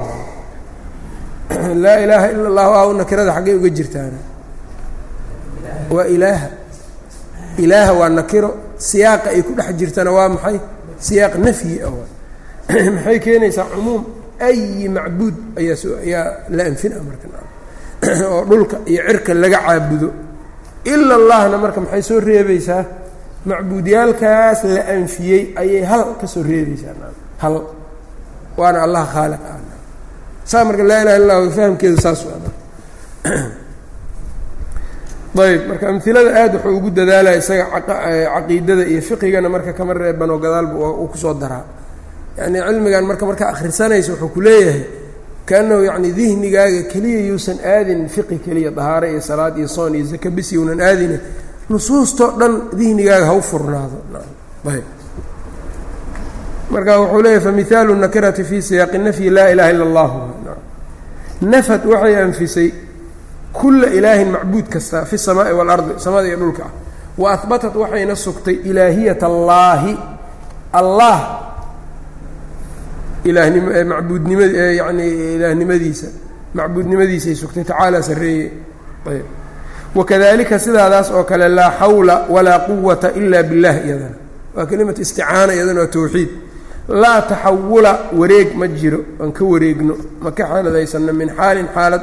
laa ilaaha ila اllahu aw nakirada xaggay uga jirtaana waa ilaaha ilaaha waa nakiro siyaaqa ay ku dhex jirtana waa maxay siyaaq nafyi ah maxay keenaysaa cumuum ayi macbuud ayaa ayaa la anfina marka oo dhulka iyo cirka laga caabudo ila allahna marka maxay soo reebaysaa macbuudyaalkaas la anfiyey ayay hal ka soo reebaysaa hal. Waana allah khaaliq ah. Saa marka laa ilaha illa lahu fahamkeedu saas ayb marka amilada aad wuxuu ugu dadaalaya isaga caqiidada iyo fiqigana marka kama reebanoo gadaalba uu ku soo daraa. Yani cilmigan marka markaa akhrisanaysa wuxuu ku leeyahay kaanahu yani dihnigaaga keliya yuusan aadin fiqi keliya dahaare iyo salaad iyo soon iyo zaka bis younan aadine nusuustoo dhan dihnigaaga ha u furnaado. Ayb. Marka wuxuu leeyahy famihaalu nakirati fii siyaaqi nafyi laa ilaha illa allah nafad waxay anfisay kulla ilaahin macbuud kasta fi samaai waalardi samada iyo dhulka. Ah wa ahbatat waxayna sugtay ilaahiyat allaahi. Allah ilaahnim macbuudnimad yani ilaahnimadiisa macbuudnimadiisay sugtay tacaala sarreeye ayb wakadalika sidaadaas oo kale laa xawla walaa quwata ila biاllah iyadana waa kelimatu isticaana iyadana waa towxiid laa taxawula wareeg ma jiro aan ka wareegno ma ka xaaladaysanno min xaalin xaalad.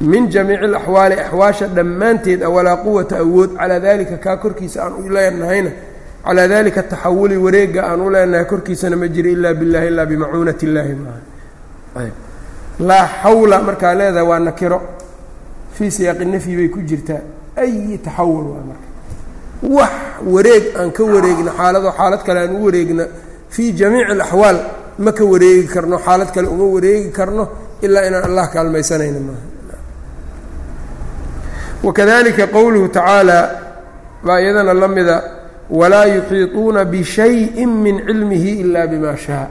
Min jamiici alaxwaali axwaasha dhammaanteed a walaa quwata awood calaa dalika kaa korkiisa aan u leenahayna calaa dalika taxawuli wareega aan u leenahay korkiisana ma jiro ilaa billahi ilaa bimacuunati illaahi maaha. Laa xawla markaa leedahay waa nakiro fii siyaaqi nafyi bay ku jirtaa. Ayi taxawul waa marka. Wax wareeg aan ka wareegna xaalado xaalad kale aan u wareegna fii jamiici alaxwaal ma ka wareegi karno xaalad kale uma wareegi karno ilaa inaan allah kaalmaysanayna maaha wakadalika qowluhu tacaala baa iyadana la mida walaa yuxiiطuuna bishayin min cilmihi ila bima shaa.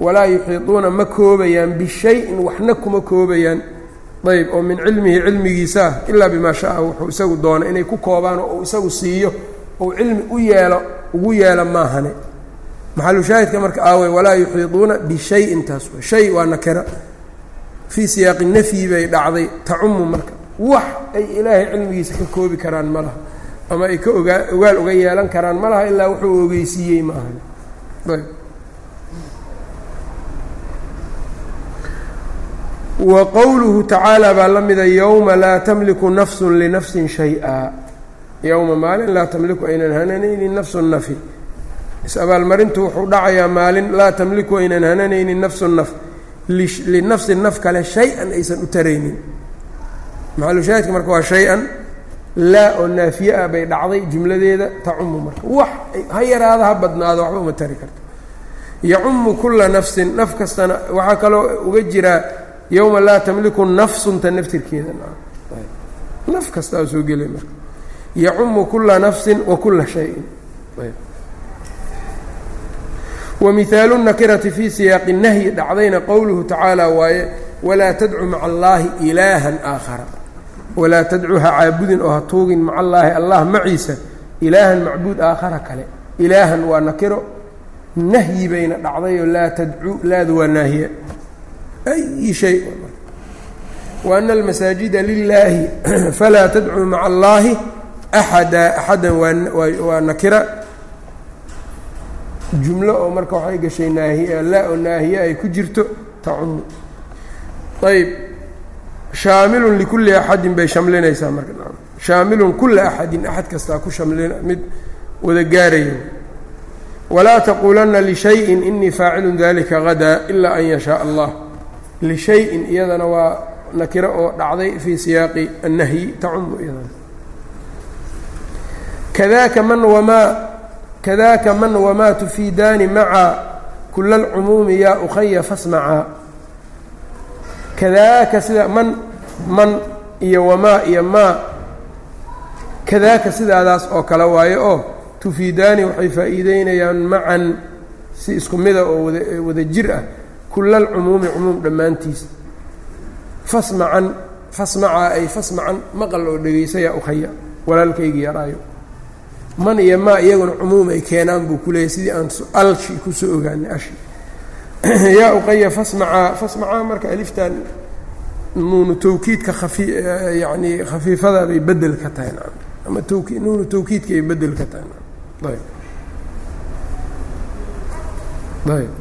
Walaa yuxiiطuuna ma koobayaan bishayin waxna kuma koobayaan ayb oo min cilmihi cilmigiisa ah ilaa bimaa shaa wuxuu isagu doona inay ku koobaan oo isagu siiyo ou cilmi u yeelo ugu yeelo maahane. Maxalushaahidka marka aawey walaa yuxiiطuuna bishayin taas shay waa nakira. Fii siyaaqi nafyi bay dhacday tacumu marka. Wax ay ilaahay cilmigiisa ka koobi karaan ma laha. Ama ay ka ogaa ogaal uga yeelan karaan ma laha ilaa wuxuu ogeysiiyey ma ahan ayb wa qowluhu tacaala baa la mida yowma laa tamliku nafsun linafsin shay-a. Yowma maalin laa tamliku aynan hananaynin nafsun nafi. Is-abaalmarintu wuxuu dhacayaa maalin laa tamliku aynan hananaynin nafsun naf linafsin naf kale shay-an aysan u taraynin. Maxalushaahidka marka waa shay-an laa oo naafiye ah bay dhacday jumladeeda tacumu marka. Wax ha yaraado ha badnaado waxba uma tari karto. Yacumu kula nafsin naf kastana waxaa kaloo uga jiraa yowma laa tamliku nafsunta naftirkeeda naf kastaa soo gelay marka yacumu kula nafsin wa kula shayin wa nakirati fii siyaaqi nahyi dhacdayna qowluhu tacaala waaye walaa tadcu maca allaahi ilaahan aakhara walaa tadcu ha caabudin oo ha tuugin maca allaahi allah maciisa ilaahan macbuud aakhara kale ilaahan waa nakiro nahyi bayna dhacdayoo laa tadcu laadu waa naahiye أي شhيء وأن المaساaجiد للaahi فlaa تdcوu mعa الlahi أحada أحada waa nakira jumlo oo marka waxay gashay naahiye laa oo naahiye ay ku jirto tacumu ayb shaamilu لكuli أxadi bay shamlinaysaa marka shaamilu kula أxadi أxad kastaa ku shamlin mid wada gaaraya وlaa تquulana لشhayءi إنii faacilu ذلika غadا إlا أn yشhاء الlah lishayin iyadana waa nakiro oo dhacday fii siyaaqi annahyi tacumu iyadana kadaaka man wamaa kadaaka man wamaa tufiidaani maca kula alcumuumi yaa ukhaya fasmacaa kadaaka sida man man iyo wamaa iyo maa kadaaka sidaadaas oo kale waayo oo tufiidaani waxay faa'iideynayaan macan si isku mida oo wada wada jir ah kula alcumuumi cumuum dhammaantiis. Fasmacan fasmacaa ay fasmacan maqal oo dhegaysayaa ukhaya walaalkaygii yaraayo. Man iyo maa iyaguna cumuum ay keenaan buu ku leeyahy sidii aan alshi ku soo ogaanay ashi yaa uqaya fasmacaa fasmacaa marka aliftan nuunu tawkiidka kafi yacni khafiifada bay bedel ka tahay nacam ama tawki nuunu tawkiidka ay bedel ka tahay nacam ayb. Ayb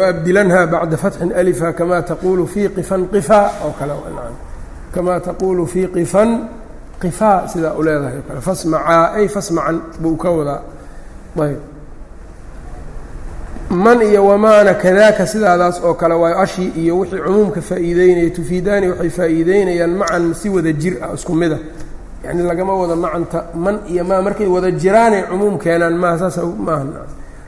waabdilanha bacda fatxin alifa kamaa taquulu fii qifan qifaa oo kale kamaa taquulu fii qifan qifaa sidaa u leedahay o kale fasmacaa ay fasmacan buu ka wadaa ayb man iyo wamaana kadaaka sidaadaas oo kale waayo ashii iyo wixii cumuumka faa'iideynaya tufiidaani waxay faa'iideynayaan macan si wada jir ah isku mida yacni lagama wado macanta man iyo maa markay wada jiraan ay cumuum keenaan maaha saas maaha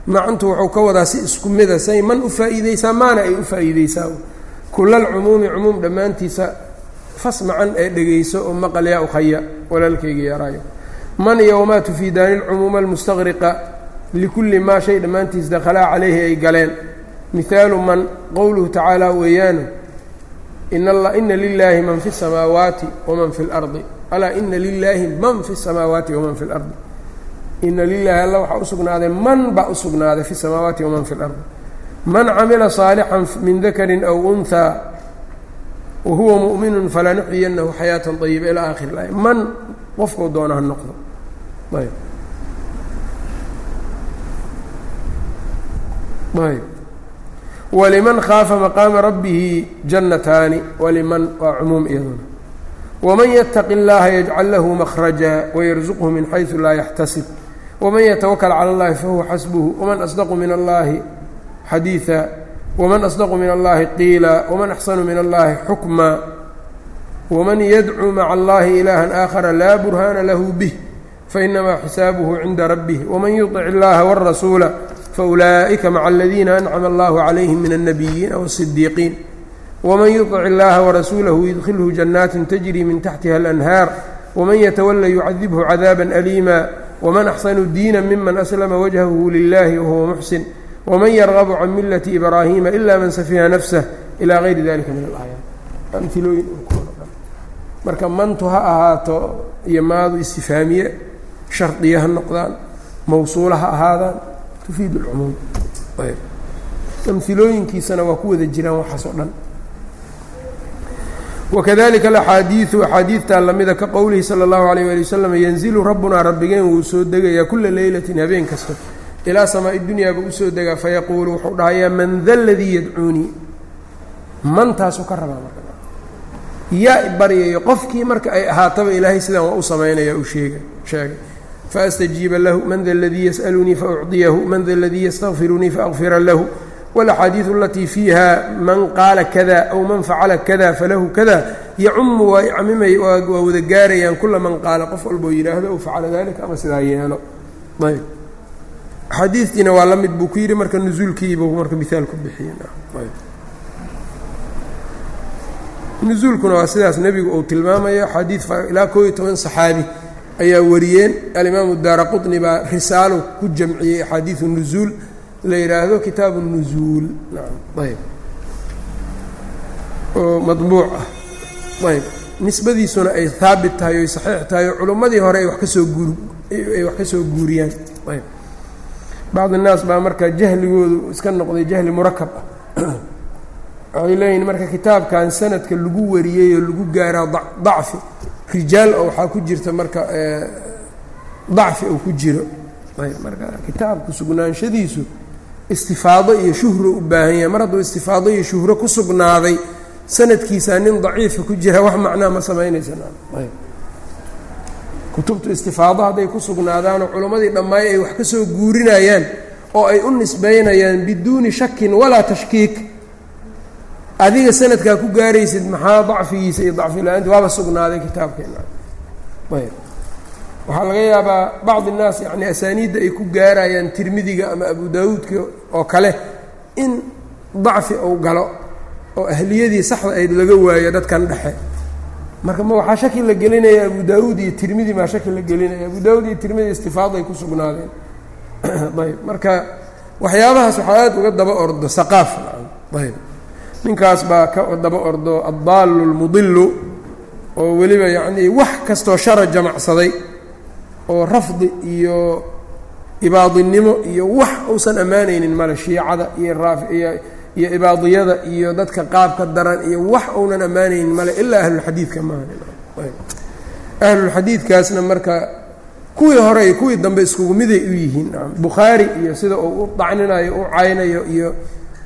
macantu wuxuu ka wadaa si isku mida ah, say man u faa-iideysaa maana ay u faa'iidaysaa. Kula kulal cumuumi cumuum dhammaantiisa fas macan ee dhegayso oo maqal yaa ukhaya walaalkayga yaraayo. Man iyo wamaa tufiidaani lcumuuma almustaqriqa likulli maa shay dhammaantiis dakhalaa calayhi ay galeen. Mihaalu man qowluhu tacaala weeyaanu ina lilaahi man fi samaawaati waman fi lardi alaa ina lilaahi man fi samaawaati waman fi lardi ina lilahi alla waxaa usugnaaday man baa usugnaaday fi samaawaati waman fi lard man camila saalixan min dakarin aw unhaa wahuwa mu'minu falanuxyiyanahu xayaatan ayiba ilaa aakhir laaya. Man qofkuu doona ha noqdo. Ayb. Ayb. Waliman khaafa maqaama rabbihi jannataani waliman waa cumuum iyaduna waman yattaqi اllaha yajcal lahu makhraja wayarzuqhu min xaysu laa yaxtasib waman yatawakal cala اllahi fahuwa xasbuhu waman asdaqu min allahi xadiiثa waman asdaqu min allahi qiila waman axsanu min allahi xukma waman yadcuu maca allahi ilaahan aakhara laa burhaana lahu bih fainamaa xisaabuhu cinda rabbih waman yuطic illaha wاrasuula faulaa'ika maca aladiina ancama allahu calayhim min الnabiyiina wالصidiiqiin wman yuطic illaha warasuulahu yudkhilhu janaatin tajri min taxtiha alanhaar wman yatawala yucadibhu cadaaba aliima wman axsanu diina miman aslama wajhahu lilahi wahuwa muxsin wman yargabu can milati ibraahiima ila man safiha nafsah ila gayri dalika min alaayaat amilooyin marka mantu ha ahaato iyo maadu istifaamiye shardiya ha noqdaan mawsuula ha ahaadaan tufiid lcumuum amilooyinkiisana waa ku wada jiraan waxaas dhan wakadalika alaxaadiidu axaadiidtaa lamida ka qowlihi sala allahu alayh ali wasalam yanzilu rabbunaa rabbigeen wuu soo degayaa kula leylatin habeen kasta ilaa samaa'i dunyaaba u soo degaa fayaquulu wuxuu dhahayaa man da ladii yadcuunii mantaasuu ka rabaa marka yaa baryayo qofkii marka ay ahaataba ilaahay sidaan waa u samaynaya uu sheega sheegay faastajiiba lahu man da ladii yas'alunii faucdiyahu man da ladii yastakfirunii faakfira lahu wاlaxaadiidu alatii fiiha man qaala kada aw man facala kada falahu kada yacumu waa icmimay waa wada gaarayaan kula man qaala qof walboo yidhaahdo aw facala dalika ama sidaa yeelo ayb axaadiistiina waa la mid buu ku yidhi marka nusuulkiibuu marka miaal ku bixiyeyb nusuulkuna waa sidaas nebigu uu tilmaamayo xadiid ilaa koob iyo toban saxaabi ayaa wariyeen alimaamu daara quطni baa risaalo ku jamciyey axaadiidu nusuul la yidhaahdo kitaabu nuzuul ayb. Oo madbuuc ah. Ayb. Nisbadiisuna ay haabit tahay oy saxiix tahay oo culummadii hore ay wax ka soo guur ay wax ka soo guuriyaan. Ayb. Bacd الnaas baa marka jahligoodu iska noqday jahli murakab ah. Waxay leeyihiin marka kitaabkan sanadka lagu wariyey oo lagu gaaraa dacfi rijaal oo waxaa ku jirta marka dacfi uu ku jiro. Ayb marka kitaabku sugnaanshadiisu istifaado iyo shuhro u baahan yahay. Mar hadduu istifaado iyo shuhro ku sugnaaday sanadkiisaa nin daciifa ku jira wax macnaa ma samaynaysan ayb. Kutubtu istifaado hadday ku sugnaadaanoo culimmadii dhammaay ay wax ka soo guurinayaan oo ay u nisbaynayaan biduuni shakin walaa tashkiik. Adiga sanadkaa ku gaaraysid maxaa dacfigiisa iyo dacfila-aanta waaba sugnaaday kitaabkeena waxaa laga yaabaa bacd الnaas yani asaaniidda ay ku gaarayaan tirmidiga ama abu daawuudka oo kale in dacfi uu galo oo ahliyadii saxda ayd laga waayo dadkan dhexe marka ma waxaa shaki la gelinaya abu daawuud iyo tirmidi maa shaki la gelinaya abu daawuud iyo tirmidi istifaaday ku sugnaadeen ayb marka waxyaabahaas waxaa aad uga daba ordo saqaaf ayb ninkaas baa ka daba ordo addaalu اlmudilu oo weliba yacnii wax kastoo shara jamacsaday oo rafdi iyo ibaadinimo iyo wax uusan ammaanaynin male shiicada iyo raafiyo iyo ibaadiyada iyo dadka qaabka daran iyo wax uunan ammaanaynin male ilaa ahlulxadiidka maaha ahlulxadiidkaasna marka kuwii hore iyo kuwii dambe iskugu miday u yihiin. Bukhaari iyo sida uu u dacninayo u caynayo iyo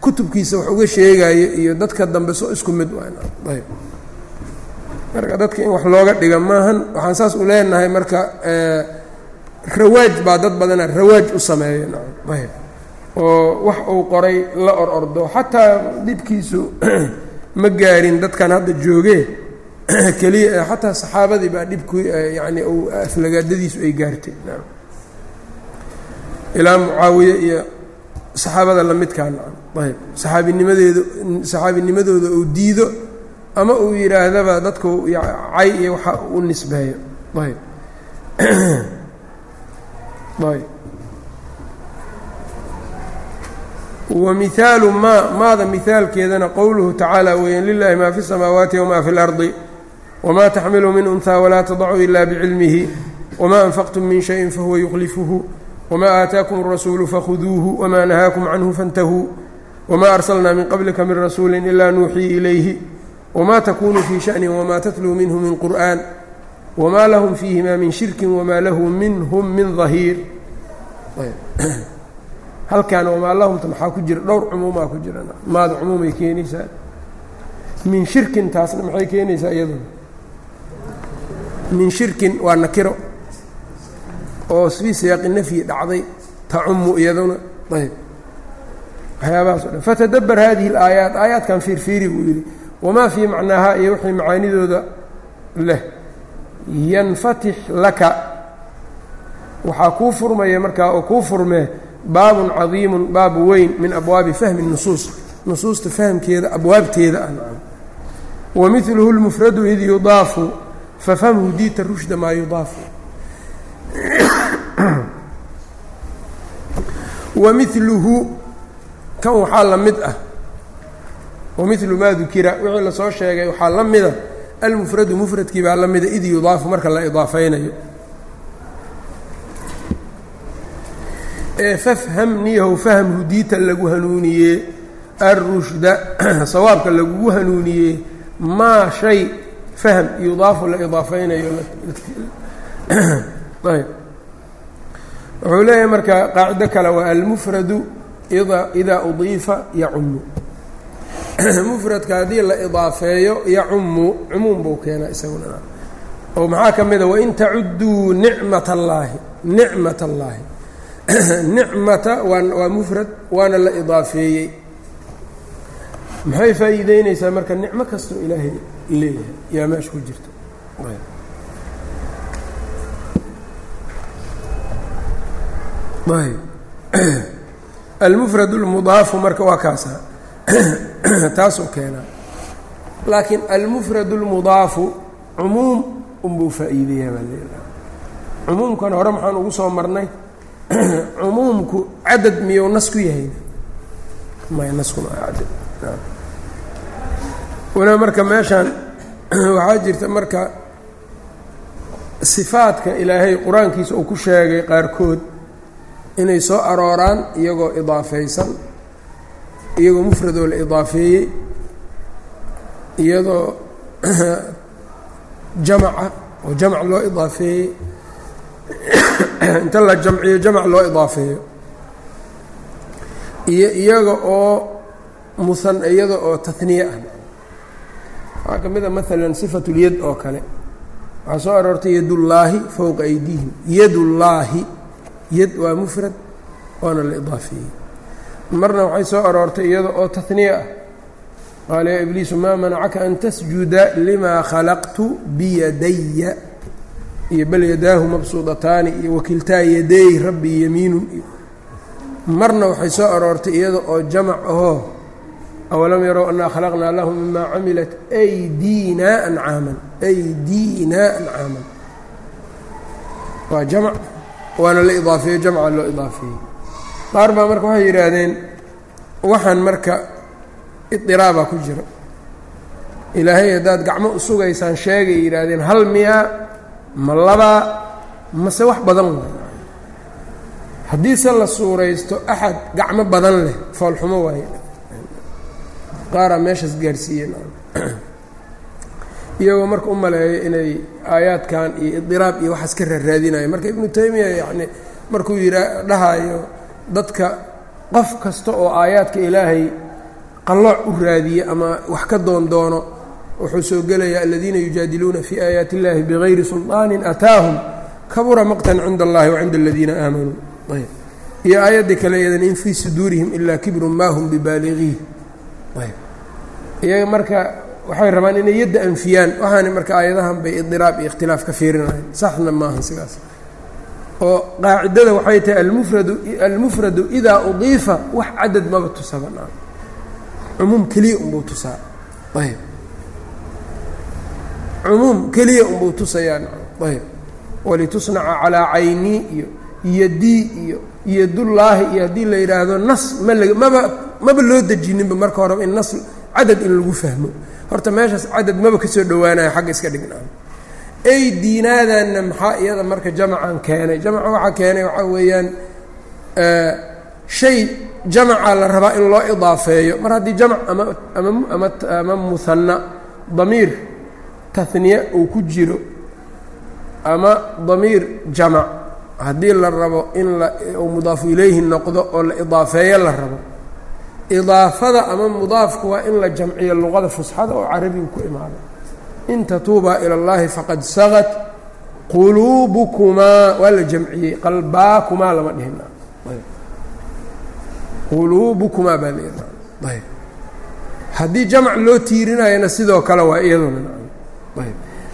kutubkiisa wax uga sheegayo iyo dadka dambe soo isku mid ayb marka dadka in wax looga dhiga maahan waxaan saas u leenahay marka rawaaj baa dad badana rawaaj u sameeyo ayb oo wax uu qoray la or ordo xataa dhibkiisu ma gaarin dadkan hadda joogee keliya xataa saxaabadii baa dhibku yani uu aflagaadadiisu ay gaartay ilaa mucaawiye iyo saxaabada lamidkaa ayb saxaabinimadeedu saxaabinimadooda uu diido ama uu yidhaahdaba dadku cay iyo waxa u nisbeeyo ayb ayb wa mihaalu maa maada mihaalkeedana qowluhu tacaala weeyaan lilahi maa fi الsamaawaati wma fi اlardi wma taxmilu min unhaa walaa tadacu ila bicilmihi wma anfaqtum min shayin fahuwa yukhlifuhu wma aataakum الrasuulu fakhuduuhu wma nahaakum canhu faاntahuu wma arslna min qablika min rasuuli ila nuuxii ilayhi wma takunu fii shaأni wma tatluu minhu min qur'an wma lahum fiihima min shirki wma lahu minhm min ظahiir halkan wamaa lahumta maxaa ku jira dhowr cumuumaa ku jira maada cumuumay keenaysaa min shirkin taasna maxay keenaysaa iyaduna min shirkin waa nakiro oo fii siyaaqi nafyi dhacday tacumu iyaduna ayb waxyaabahaas o dhan fatadabar hadihi اlaayaat aayaadkan fiirfiiri buu yidhi wamaa fii macnaahaa iyo wixii macaanidooda leh yanfatix laka waxaa kuu furmaya markaa oo kuu furmee baabun cadiimun baab weyn min abwaabi fahmi nusuus nusuusta fahmkeeda abwaabteeda ah wa miluhu lmufradu id yudaafu fafhamhu diita rushda maa yudaafu wa kan waxaa la mid ah wa milu maa dukira wixii la soo sheegay waxaa la mida almufradu mufradkii baa la mida id yudaafu marka la idaafaynayo. Fafham niyahow faham hudiita lagu hanuuniyee alrushda sawaabka lagugu hanuuniyee maa shay fahm yudaafu la idaafaynayo. Ayb. Wuxuu leeyahay marka qaacido kale waa almufradu idaa udiifa yacumu mufradka haddii la idaafeeyo yacumu cumuum buu keenaa isaguna. Oo maxaa ka mida wain tacudduu nicmat allaahi nicmat allaahi nicmata waa waa mufrad waana la idaafeeyey. Maxay faa'iideyneysaa marka nicmo kastoo ilaahay leeyahay? Yaa meesha ku jirta almufrad اlmudaafu marka waa kaasa taasuu keenaa. Laakiin almufrad اlmudaafu cumuum unbuu faa'iideeyaa baa leedaha cumuumkan hore maxaan ugu soo marnay cumuumku cadad miyuu nas ku yahay maya naskuna cadad. Waliba marka meeshaan waxaa jirta marka sifaadka ilaahay qur'aankiisa uu ku sheegay qaarkood inay soo arooraan iyagoo idaafaysan iyagoo mufradoo la idaafeeyey iyadoo jamaca oo jamac loo idaafeeyey inta la jamciyo jamac loo idaafeeyo iyo iyaga oo musan iyada oo taniye ah. Waxaa ka mid a maalan sifatulyad oo kale. Waxaa soo aroortay yadullaahi fowqa aydiihim. Yadullaahi. Yad waa mufrad waana la idaafeeyey marna waxay soo aroortay iyada oo taniye ah. Qaala yaa ibliisu maa manacaka an tasjuda limaa khalaqtu biyadaya iyo bal yadaahu mabsuudataani iyo wakiltaa yadeey rabbi yamiinun. Iyo marna waxay soo aroortay iyada oo jamac ahoo awalam yarow annaa khalaqnaa lahum mimaa camilat aydiinaa ancaaman. Aydiinaa ancaaman. Waa jamac waana la idaafeeyo jamca loo idaafeeyey qaar baa marka waxay yidhaahdeen waxaan marka idiraabaa ku jira ilaahay haddaad gacmo u sugaysaan sheegay yidhaahdeen hal miyaa ma labaa mase wax badan way haddiise la suuraysto axad gacmo badan leh foolxumo waaye. Qaaraa meeshaas gaarsiiyeen. Iyagoo marka u maleeyo inay aayaadkan iyo idiraab iyo waxaas ka raaraadinayo marka ibnu taymiya yacni markuu yidha dhahayo dadka qof kasta oo aayaadka ilaahay qallooc u raadiye ama wax ka doondoono wuxuu soo gelayaa aladiina yujaadiluuna fii aayaati اllahi bigayri sulطaanin ataahum kabura maqtan cinda allahi wacinda aladiina aamanuu ayb. Iyo aayaddii kale iyadan in fii suduurihim ilaa kibrun maa hum bibaaligiih ayb. Iyaga marka waxay rabaan inay yadda anfiyaan waxaana marka aayadahan bay idiraab iyo ikhtilaaf ka fiirinayan saxna maahan sidaas oo qaacidada waxay tahay almufradu almufradu idaa udiifa wax cadad maba tusaba cumuum keliya unbuu tusaa. Ayb cumuum keliya unbuu tusayaa ayb walitusnaca calaa caynii iyo yadii iyo yadullaahi iyo haddii la yidhaahdo nas ma la maba maba loo dejininba marka horeba in nas cadad in lagu fahmo. Horta meeshaas cadad maba ka soo dhowaanayo xagga iska dhignaa ay diinaadanna maxaa iyada marka jamacan keenay? Jamaca waxaa keenay waxaa weeyaan shay jamaca la rabaa in loo idaafeeyo. Mar haddii jamc ama ama ama muhanna damiir tahniye uu ku jiro ama damiir jamac haddii la rabo in la uu mudaafu ilayhi noqdo oo la idaafeeyo la rabo. Idaafada ama mudaafku waa in la jamciyo luqada fusxada oo carabiga ku imaado in tatuubaa ila اllahi faqad sagat quluubukumaa waa la jamciyey qalbaakumaa lama dhihin quluubukumaa baa la yidhaha ayb haddii jamc loo tiirinayana sidoo kale waa iyaduna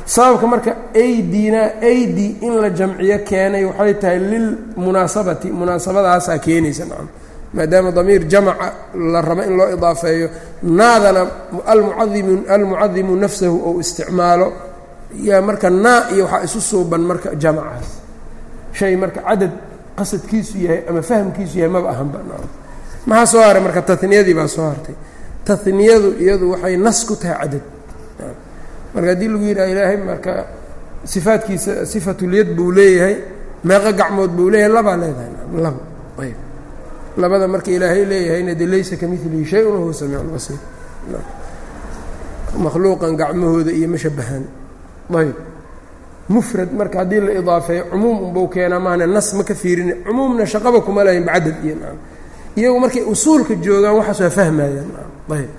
sababka marka aydina aydi in la jamciyo keenay waxay tahay lilmunaasabati munaasabadaasaa keenaysa maadaama damiir jamaca la rabo in loo idaafeeyo naadana almucadimu nafsahu ou isticmaalo. Yaa marka naa iyo waxaa isu suuban marka jamacaas. Shay marka cadad qasadkiisu yahay ama fahamkiisu yahay maba ahanba maxaa soo haray marka taniyadii baa soo hartay? Taniyadu iyadu waxay nas ku tahay cadad. Marka haddii lagu yidhaha ilaahay marka sifaadkiisa sifatulyad buu leeyahay meeqo gacmood buu leeyahay labaa leedahay laba. Ayb labada marka ilaahay leeyahayna de laysa ka milihi shay-un wahuwa samiic lbasiir makhluuqan gacmahooda iyo ma shabahaan ayb mufrad marka haddii la idaafeeyo cumuum unbau keenaa maahane nas ma ka fiirin cumuumna shaqaba kuma lahayn bacadad iyo iyagu markay usuulka joogaan waxaas waa fahmayaan ayb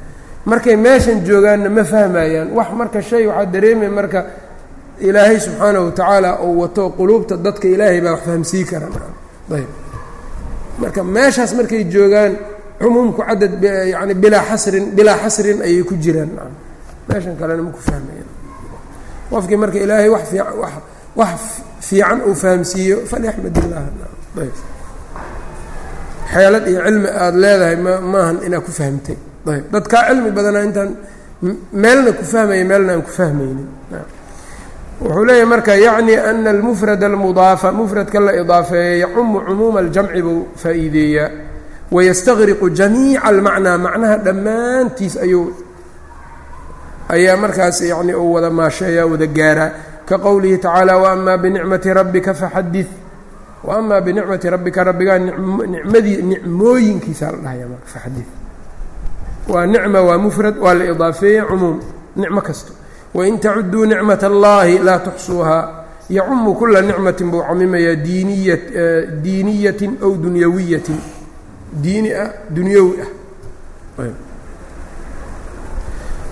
markay meeshan joogaanna ma fahmayaan wax marka shay waxaa dareemaya marka ilaahay subxaanahu watacaala uu wato quluubta dadka ilaahay baa wax fahamsii kara ayb marka meeshaas markay joogaan cumuumku cadad yani bilaa xasrin bilaa xasrin ayay ku jiraan. Meeshan kalena ma ku fahmayaan. Qofkii marka ilaahay wax fiican wa wax fiican uu fahamsiiyo falyaxmad illah ayb. Xeelad iyo cilmi aada leedahay ma maahan inaad ku fahamtay. Ayb. Dadkaa cilmi badanaa intaan meelna ku fahmaya meelna aan ku fahmaynin wuxuu leeyahay marka yacni ana almufrad almudaafa mufradka la idaafeeya yacumu cumuuma aljamci buu faa'iideeyaa. Wayastaqriqu jamiica almacnaa macnaha dhammaantiis ayuu ayaa markaas yani uu wada maasheeyaa wada gaaraa. Ka qowlihi tacaala waama binicmati rabbika faxadid waama binicmati rabbika rabbigaa nicmadii nicmooyinkiisa la dhahaya marka faxadid waa nicma waa mufrad waa la idaafeeye cumuum nicmo kasto wain tacuduu nicmat allahi laa tuxsuuhaa yacumu kula nicmatin buu camimayaa diiniya diiniyatin aw dunyawiyatin diini ah dunyawi ah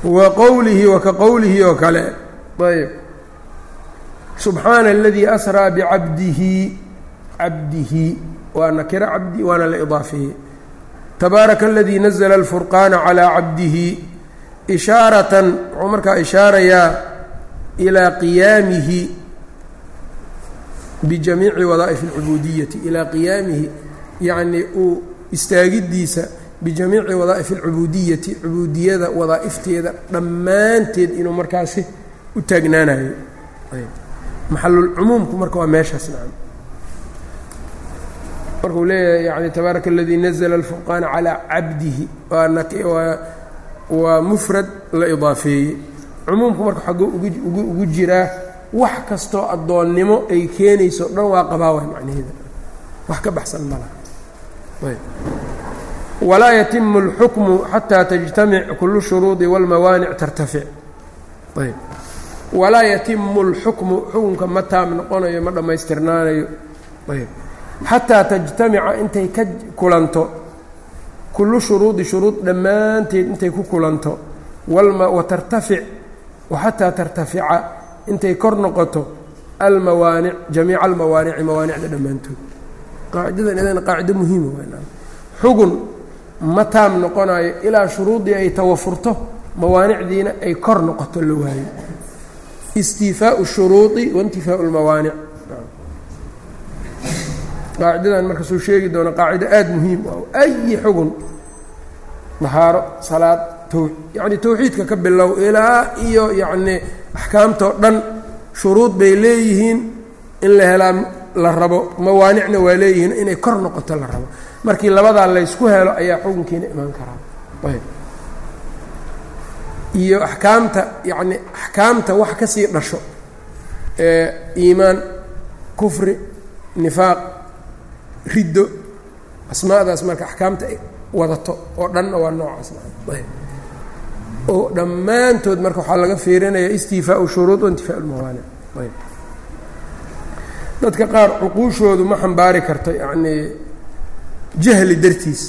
wa qowlihi wa ka qowlihi oo kale ayb subxaana aladii asraa bicabdihi cabdihi waa nakiro cabdi waana la idaafeeyey tabaaraka aladii nazla alfurqaana calaa cabdihi ishaaratan wuxuu markaa ishaarayaa ilaa qiyaamihi bijamiici wadaa'if اlcubudiyati ilaa qiyaamihi yacnii uu istaagidiisa bijamiici wadaa'if اlcubudiyati cubuudiyada wadaa'ifteeda dhammaanteed inuu markaasi u taagnaanayo. Maxalulcumuumku marka waa meeshaas nacam. Markuu leeyahay yani tabaaraka aladii nazla alfurqaana calaa cabdihi waa waa mufrad la idaafeeyey cumuumku marka xagguu ugu jiraa wax kastoo addoonnimo ay keenayso dhan waa qabaa waay macnaheeda wax ka baxsan malaha ayb walaa yatimu اlxukmu xataa tajtamic kulu shuruudi wاlmawaanic tartafic ayb walaa yatimu اlxukmu xukunka ma taam noqonayo ma dhammaystirnaanayo ayb xataa tajtamica intay ka kulanto kullu shuruudi shuruud dhammaanteed intay ku kulanto. Watartafic waxataa tartafica intay kor noqoto almawaanic jamiica almawaanici mawaanicda dhammaantood. Qaacidadan idan qaacido muhiima waa xugun ma taam noqonayo ilaa shuruuddii ay tawafurto mawaanicdiina ay kor noqoto la waayo. Istiifaau shuruudi waintifaau lmawaanic qaacidadan marka suu sheegi doono qaacido aada muhiim u ah. Ayi xugun? Dahaaro salaad yacni towxiidka ka bilow ilaa iyo yacnii axkaamtoo dhan shuruud bay leeyihiin in la helaa la rabo. Mawaanicna waa leeyihiin inay kor noqoto la rabo. Markii labadaa laysku helo ayaa xukunkiina imaan karaa. Iyo axkaamta yacni axkaamta wax ka sii dhasho ee iimaan kufri nifaaq riddo. Asmaadaas marka axkaamta wadato oo dhanna waa noocaas oo dhammaantood marka waxaa laga fiirinaya istiifaau shuruud intifaa lmawaanic dadka qaar cuquushoodu ma xambaari karto yacnii jahli dartiis.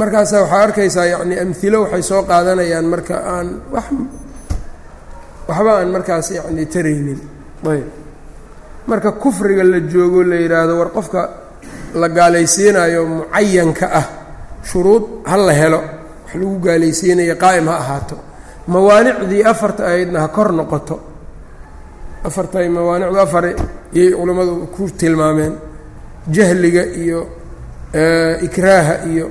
Markaasa waxaa arkaysaa yacni amhilo waxay soo qaadanayaan marka aan wax waxba aan markaas yacni taraynin. Ayb. Marka kufriga la joogo la yidhaahdo war qofka la gaalaysiinayo mucayanka ah shuruud ha la helo wax lagu gaalaysiinayo qaa'im ha ahaato. Mawaanicdii afarta ahaydna ha kor noqoto. Afartay mawaanicdu afar yay culammadu ku tilmaameen. Jahliga iyo ikraaha iyo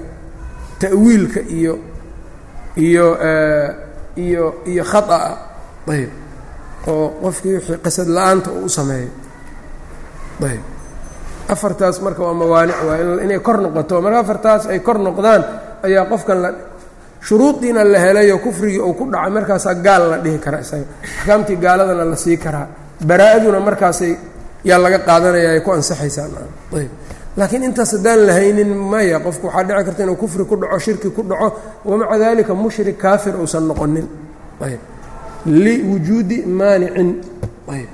ta'wiilka iyo iyo iyo iyo khata'a ayb. Oo qofkii wixii qasad la'aanta uu u sameeyo ayb afartaas marka waa mawaanic waa inay kor noqoto. Marka afartaas ay kor noqdaan ayaa qofkan la shuruudiina la helayo kufrigii uu ku dhacay markaasaa gaal la dhihi karaa isaga. Axkaamtii gaaladana la sii karaa. Baraa-aduna markaasay yaa laga qaadanaya ay ku ansaxaysaan ayb. Laakiin intaas haddaan lahaynin maya qofku waxaa dhici karta inuu kufri ku dhaco shirki ku dhaco wamaca dalika mushrik kaafir uusan noqonin. Ayb. Liwujuudi maanicin ayb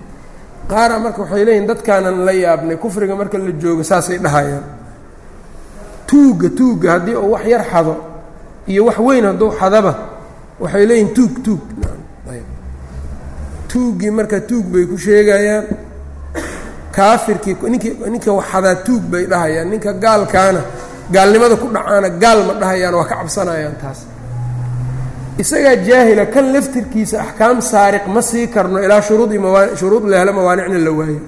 qaara marka waxay leeyihiin dadkaanan la yaabnay kufriga marka la joogo saasay dhahayaan. Tuugga tuugga haddii uu wax yar xado iyo wax weyn hadduu xadaba waxay leeyihiin tuug tuug. Tuuggii marka tuug bay ku sheegayaan kaafirkii ninkii ninka wax xadaa tuug bay dhahayaan ninka gaalkaana gaalnimada ku dhacaana gaal ma dhahayaan waa ka cabsanayaan taas isagaa jaahila kan laftirkiisa axkaam saariq ma sii karno ilaa shuruudii mawaani shuruud la helo mawaanicna la waayo.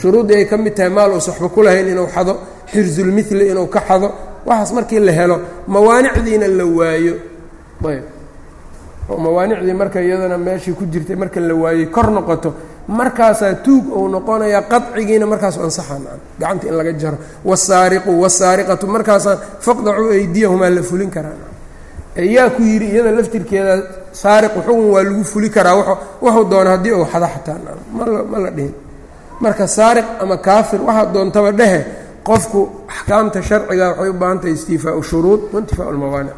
Shuruuddii ay ka mid tahay maal uusa waxba ku lahayn inuu xado xirsulmithli inuu ka xado waxaas markii la helo mawaanicdiina la waayo. Ayb. Oo mawaanicdii marka iyadana meeshii ku jirtay marka la waayey kor noqoto markaasaa tuug uu noqonaya qacigiina markaasu ansaxan gacanta in laga jaro. Wasaariqu wasaariqatu markaasaa faqdacuu aydiyahumaa la fulin karaa yaa ku yidhi iyada laftirkeeda saariqu xugun waa lagu fuli karaa wuxuu doona haddii uu xado xataa ma la dhihin. Marka saariq ama kaafir waxaa doontaba dhehe qofku axkaamta sharciga waxay u baahan tahay istiifaau shuruud waintifaau lmawaanic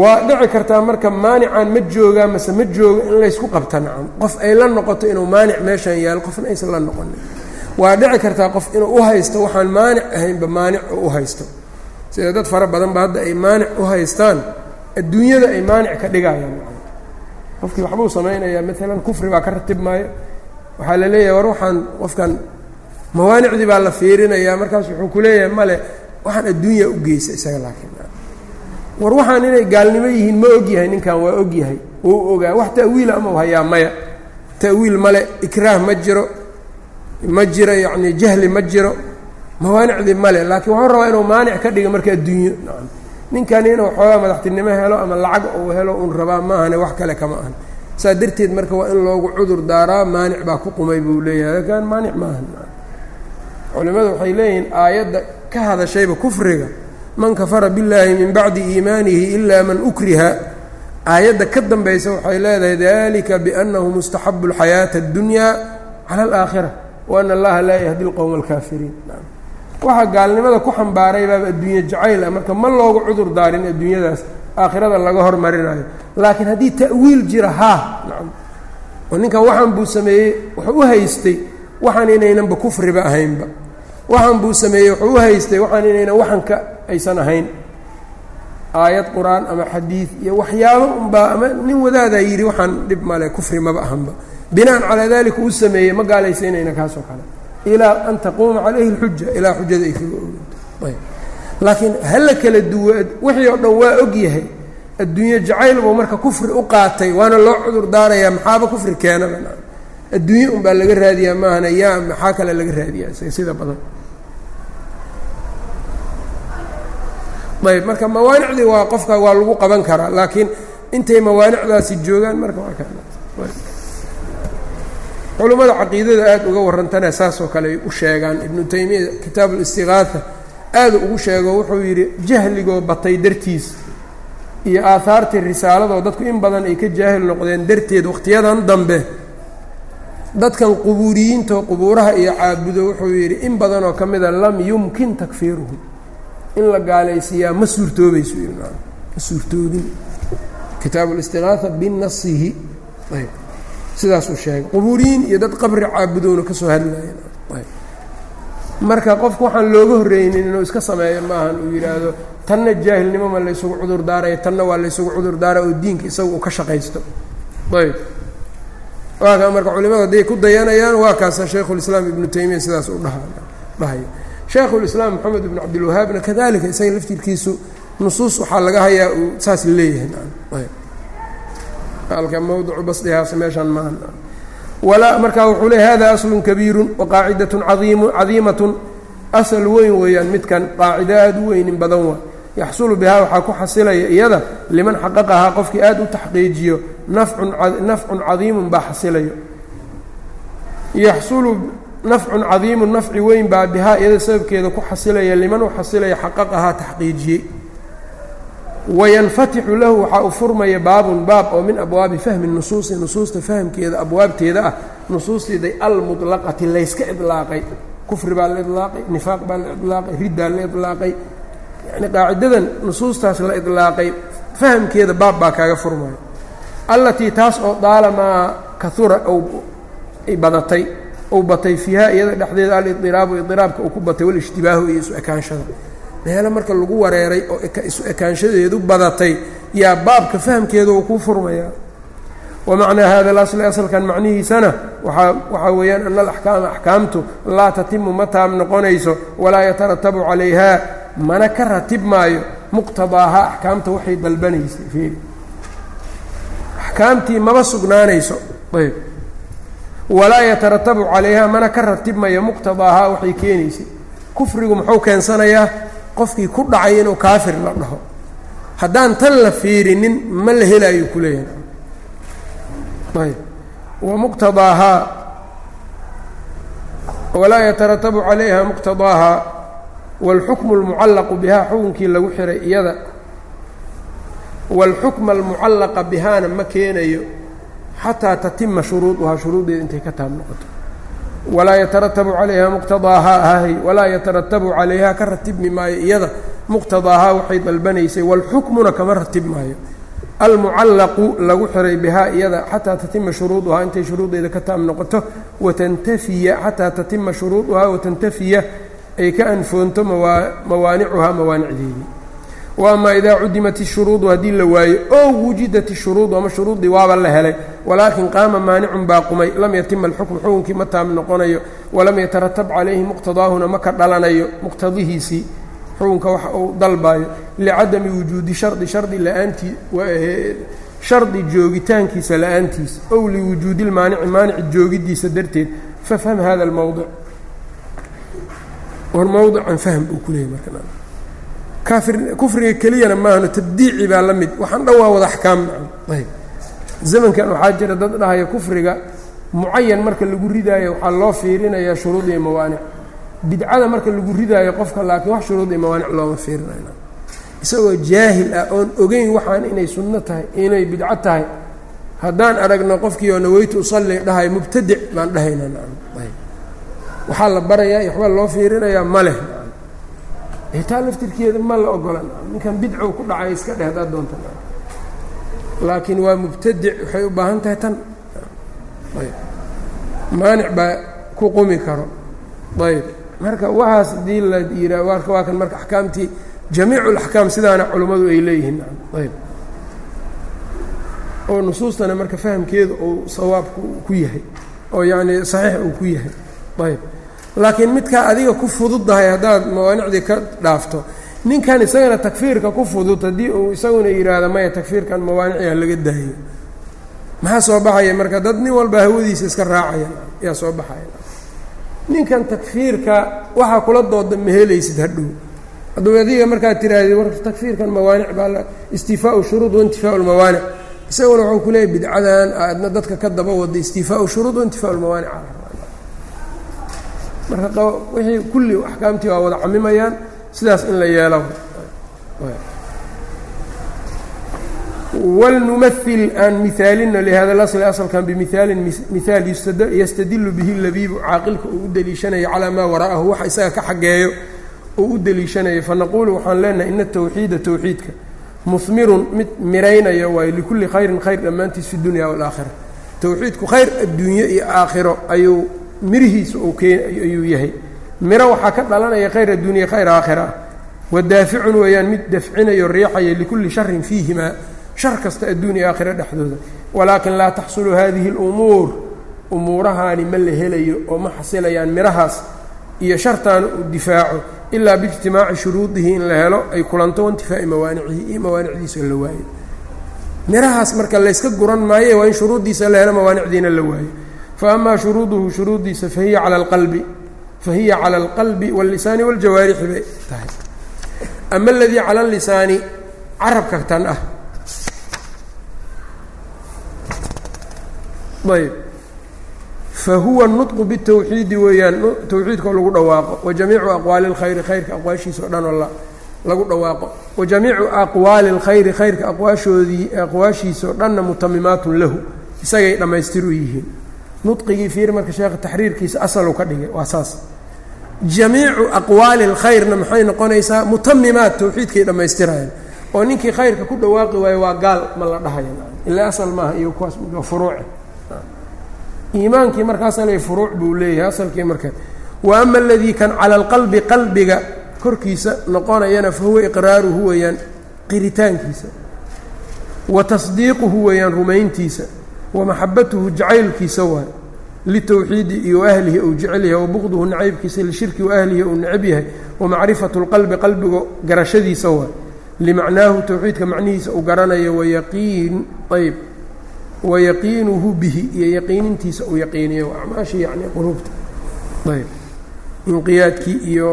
waa dhici kartaa marka maanicaan ma joogaa mase ma joogo in laysku qabta nacam. Qof ay la noqoto inuu maanic meeshan yaalo qofna aysan la noqonin. Waa dhici kartaa qof inuu u haysto waxaan maanic ahaynba maanic oo u haysto sida dad fara badan ba hadda ay maanic u haystaan adduunyada ay maanic ka dhigayaan. Qofkii waxbuu samaynayaa maalan kufri baa ka ratib maayo. Waxaa la leeyahay war waxaan qofkan mawaanicdii baa la fiirinayaa markaas wuxuu ku leeyahay male waxaan adduunya u geysa isaga laakiin. War waxaan inay gaalnimo yihiin ma ogyahay ninkan waa ogyahay wuu ogaa. Wax ta'wiila ama u hayaa maya. Ta'wiil male ikraah ma jiro ma jiro yacni jahli ma jiro mawaanicdii male laakiin wuxuu rabaa inuu maanic ka dhiga marka adduunyo. Ninkani inuu xoogaa madaxtinimo helo ama lacag uu helo un rabaa maahane wax kale kama ahan saa darteed marka waa in loogu cudur daaraa maanic baa ku qumay buu leeyahay kan maanic maahan culimmadu waxay leeyihiin aayadda ka hadashayba kufriga man kafara billaahi min bacdi iimaanihi ilaa man ukriha. Aayadda ka dambaysa waxay leedahay dalika biannahu mustaxabu اlxayaata اddunyaa cala alaakhira wa ana allaha laa yahdi lqowma alkaafiriin waxa gaalnimada ku xambaaray baaba adduunye jacayl ah. Marka ma loogu cudur daarin adduunyadaas. Aakhirada laga hormarinayo. Laakiin haddii ta'wiil jira haa nacam oo ninkan waxaan buu sameeyey wuxuu u haystay waxaan inaynanba kufriba ahaynba. Waxaan buu sameeyey wuxuu u haystay waxaan inaynan waxanka aysan ahayn. Aayad qur'aan ama xadiid iyo waxyaabo unbaa ama nin wadaadaa yidhi waxaan dhib male kufri maba ahanba. Binaan calaa dalika uu sameeyey ma gaalaysaynayna kaasoo kale ilaa an taquuma calayhi اlxuja ilaa xujada ay kaga oganto ayb laakiin hala kala duwa wixii oo dhan waa og yahay adduunye jacayl buu marka kufri u qaatay waana loo cudur daarayaa maxaaba kufri keenaba adduunye un baa laga raadiyaa maahana yaa maxaa kale laga raadiyaa sida badan ayb marka mawaanicdii waa qofka waa lagu qaban karaa laakiin intay mawaanicdaasi joogaan marka waa ka culummada caqiidada aada uga warrantana saasoo kale ay u sheegaan. Ibnu taymiya kitaabu listiqaaha aada ugu sheego wuxuu yidhi jahligoo batay dartiis iyo aahaartii risaaladoo dadku in badan ay ka jaahil noqdeen darteed wakhtiyadan dambe. Dadkan qubuuriyiintaoo qubuuraha iyo caabudo wuxuu yidhi in badanoo ka mida lam yumkin takfiiruhu. In la gaalaysiiyaa ma suurtoobayso ma suurtoobin kitaabu listiqaaha binasihi ayb sidaasuu sheegay. Qubuuriyiin iyo dad qabri caabudowna ka soo hadlayan marka qofku waxaan looga horreynin inuu iska sameeyo maahan uu yidhaahdo tanna jaahilnimo ma laysugu cudur daaraya tanna waa laysugu cudur daaraya oo diinka isaga uu ka shaqaysto. Ayb. Waa ka marka culimadu hadday ku dayanayaan waa kaasa shaykhulislaam ibnu taymiya sidaas u dhaha dhahaya shaykhulislaam moxamed ibnu cabdilwahaabna kadalika isaga laftirkiisu nusuus waxaa laga hayaa uu saas leeyahay halka mowdicu basdihaas meeshaan maahan walaa markaa wuxuu leey hada aslun kabiirun waqaacidatun caiimu cadiimatun. Asal weyn weeyaan midkan qaacido aada u weynin badan waa. Yaxsulu bihaa waxaa ku xasilaya iyada liman xaqaqahaa qofkii aada u taxqiijiyo nafcun cadiimun baa xasilayo. Yaxsulu nafcun cadiimun nafci weyn baa bihaa iyada sababkeeda ku xasilaya liman u xasilaya xaqaqahaa taxqiijiyey wayanfatixu lahu waxaa u furmaya baabun baab oo min abwaabi fahmi nusuusi nusuusta fahmkeeda abwaabteeda ah nusuustiiday almuطlaqati layska idlaaqay kufri baa la idlaaqay nifaaq baa la idlaaqay riddaa la idlaaqay yacni qaacidadan nusuustaas la idlaaqay fahamkeeda baab baa kaaga furmaya. Allatii taas oo daalamaa kahura ay badatay ou batay fiiha iyada dhexdeeda alidiraabo idiraabka uu ku batay walishtibaahu iyo isu ekaanshada meelo marka lagu wareeray oo isu ekaanshadeedu badatay yaa baabka fahamkeeda uu ku furmayaa wamacnaa hada alasli asalkan macnihiisana waaa waxaa weeyaan ana alaxkaama axkaamtu laa tatimu ma taam noqonayso walaa yataratabu calayhaa mana ka ratib maayo muqtadaahaa axkaamta waxay dalbanaysay fiiri. Axkaamtii maba sugnaanayso ayb. Walaa yataratabu calayhaa mana ka ratibmayo muqtadaahaa waxay keenaysay. Kufrigu muxuu keensanayaa qofkii ku dhacay inuu kaafir la dhaho haddaan tan la fiirinin ma la helaayo kuleeyahay ayb wamuqtadaahaa walaa yataratabu calayha muqtadaahaa wاlxukmu اlmucallaqu bihaa xukunkii lagu xiray iyada wاlxukma almucallaqa bihaana ma keenayo xataa tatima shuruuduhaa shuruuddeeda intay ka taab noqoto walaa yataratabu calayha muqtadaahaa ahay walaa yataratabu calayhaa ka ratibmi maayo iyada muqtadaahaa waxay dalbanaysay wاlxukmuna kama ratib maayo. Almucallaqu lagu xiray bihaa iyada xataa tatima shuruuduhaa intay shuruuddeeda ka taab noqoto watantafiya xataa tatima shuruuduhaa watantafiya ay ka anfoonto mawaanicuhaa mawaanicdeedii wa amaa idaa cudimat ishuruudu haddii la waayo oo wujidat ishuruudu ama shuruuddii waaba la helay walaakin qaama maanicun baa qumay lam yatima alxukmu xukunkii ma taam noqonayo walam yataratab calayhi muqtadaahuna ma ka dhalanayo muqtadihiisii xukunka waxa uu dalbaayo licadami wujuudi shardi shardi la'aantii shardi joogitaankiisa la'aantiisa ow liwujuudi lmaanici maanici joogidiisa darteed fafham hada almowdic war mowdican fahm buu ku leeyay marka kaafir kufriga keliyana maahno tabdiici baa la mid waxaan dhan waa wada axkaam ayb zamankan waxaa jira dad dhahaya kufriga mucayan marka lagu ridaayo waxaa loo fiirinayaa shuruud iyo mawaanic. Bidcada marka lagu ridaayo qofka laakiin wax shuruud iyo mawaanic looma fiirinayo. Isagoo jaahil ah oon ogeyn waxaan inay sunno tahay inay bidco tahay haddaan aragno qofkii oo usalli dhahay mubtadic baan dhahaynaa ayb waxaa la barayaa waxbaa loo fiirinayaa ma leh taa laftirkeeda ma la ogola ninkan bidcow ku dhacay iska dheh haddaad doonta laakiin waa mubtadic waxay u baahan tahay tan. Maanic baa ku qumi karo. Ayb. Marka waxaas haddii la yiraa waa kan marka axkaamtii jamiicu alaxkaam sidaana culummadu ay leeyihiin. Ayb. Oo nusuustana marka fahamkeedu uu sawaabku ku yahay oo yacni saxiix uu ku yahay. Ayb. Laakiin midkaa adiga ku fududdahay haddaad mawaanicdii ka dhaafto ninkan isagana takfiirka ku fudud haddii uu isaguna yidhaahdo maya takfiirkan mawaanicii ha laga daayo maxaa soo baxaya? Marka dad nin walba hawadiisa iska raacaya ayaa soo baxaya. Ninkan takfiirka waxaa kula dooda ma helaysid hadhow. Hadduu adiga markaad tiraahdi war takfiirkan mawaanic baa istifaau shuruud waintifaau lmawaanic isaguna waxuu ku leeyahy bidcadan aadna dadka ka daba wada istifaau shuruud waintifaau lmawaanic marka wixii kulli axkaamtii waa wada camimayaan sidaas in la yeelo. Walnumail aan mihaalina lihada اlasli asalkan bimihaalin mihaal yastadilu bihi labiibu caaqilka uu u deliishanayo calaa maa wara'ahu waxa isaga ka xageeyo uu u deliishanayo fanaquulu waxaan leenahay ina tawxiida towxiidka muhmirun mid miraynaya waayo likulli khayrin khayr dhammaantiis fi dunya wاlaakhira towxiidku khayr adduunye iyo aakhiro ayuu mirihiisa ayuu yahay miro waxaa ka dhalanaya khayr adduuniya khayr aakhira. Ah wadaaficun weeyaan mid dafcinayo riixaya likulli sharin fiihimaa shar kasta adduuniya aakhira dhexdooda. Walaakin laa taxsulu hadihi اlumuur umuurahaani ma la helayo oo ma xasilayaan mirahaas iyo shartaana uu difaaco. Ilaa biijtimaaci shuruudihi in la helo ay kulanto waintifaa'i mawaanicihii iyo mawaanicdiisa la waayo. Mirahaas marka layska guran maaye waa in shuruuddiisa la helo mawaanicdiina la waayo. Fa amaa shuruuduhu shuruuddiisa fahiya cala alqalbi fahiya cala alqalbi waاllisaani wاljawaarixi bay tahay ama aladii cala allisaani carabka tan ah ayb fahuwa النطq bالتwxiidi weeyaan towxiidkao lagu dhawaaqo wajamiicu aqwaali اlkhayri khayrka aqwaashiisa o dhan oo lagu dhawaaqo wajamiicu aqwaali اlkhayri khayrka aqwaashoodii aqwaashiisa oo dhanna mutamimaatun lahu isagay dhammaystiru yihiin nuqigii fiir marka sheekha taxriirkiisa asalu ka dhigay waa saas. Jamiicu aqwaali اlkhayrna maxay noqonaysaa? Mutamimaat towxiidkay dhammaystirayaan. Oo ninkii khayrka ku dhawaaqi waayo waa gaal ma la dhahaya ilaa asal maaha iyo kuwaas furuuce iimaankii marka asalay furuuc buu leeyahay asalkii marka. Wa ama aladii kan cala alqalbi qalbiga korkiisa noqonayana fa huwa iqraaruhu weeyaan qiritaankiisa. Wa tasdiiquhu weeyaan rumayntiisa wa maxabatuhu jacaylkiisa waay litowxiidi iyo ahlihi ou jecel yahay wa buqduhu nacaybkiisa lishirki wa ahlihi ou necab yahay wa macrifatu lqalbi qalbiga garashadiisa waay limacnaahu towxiidka macnihiisa uu garanayo wayaqiin ayb wayaqiinuhu bihi iyo yaqiinintiisa uu yaqiiniyo acmaashii yani quluubta ayb inqiyaadkii iyo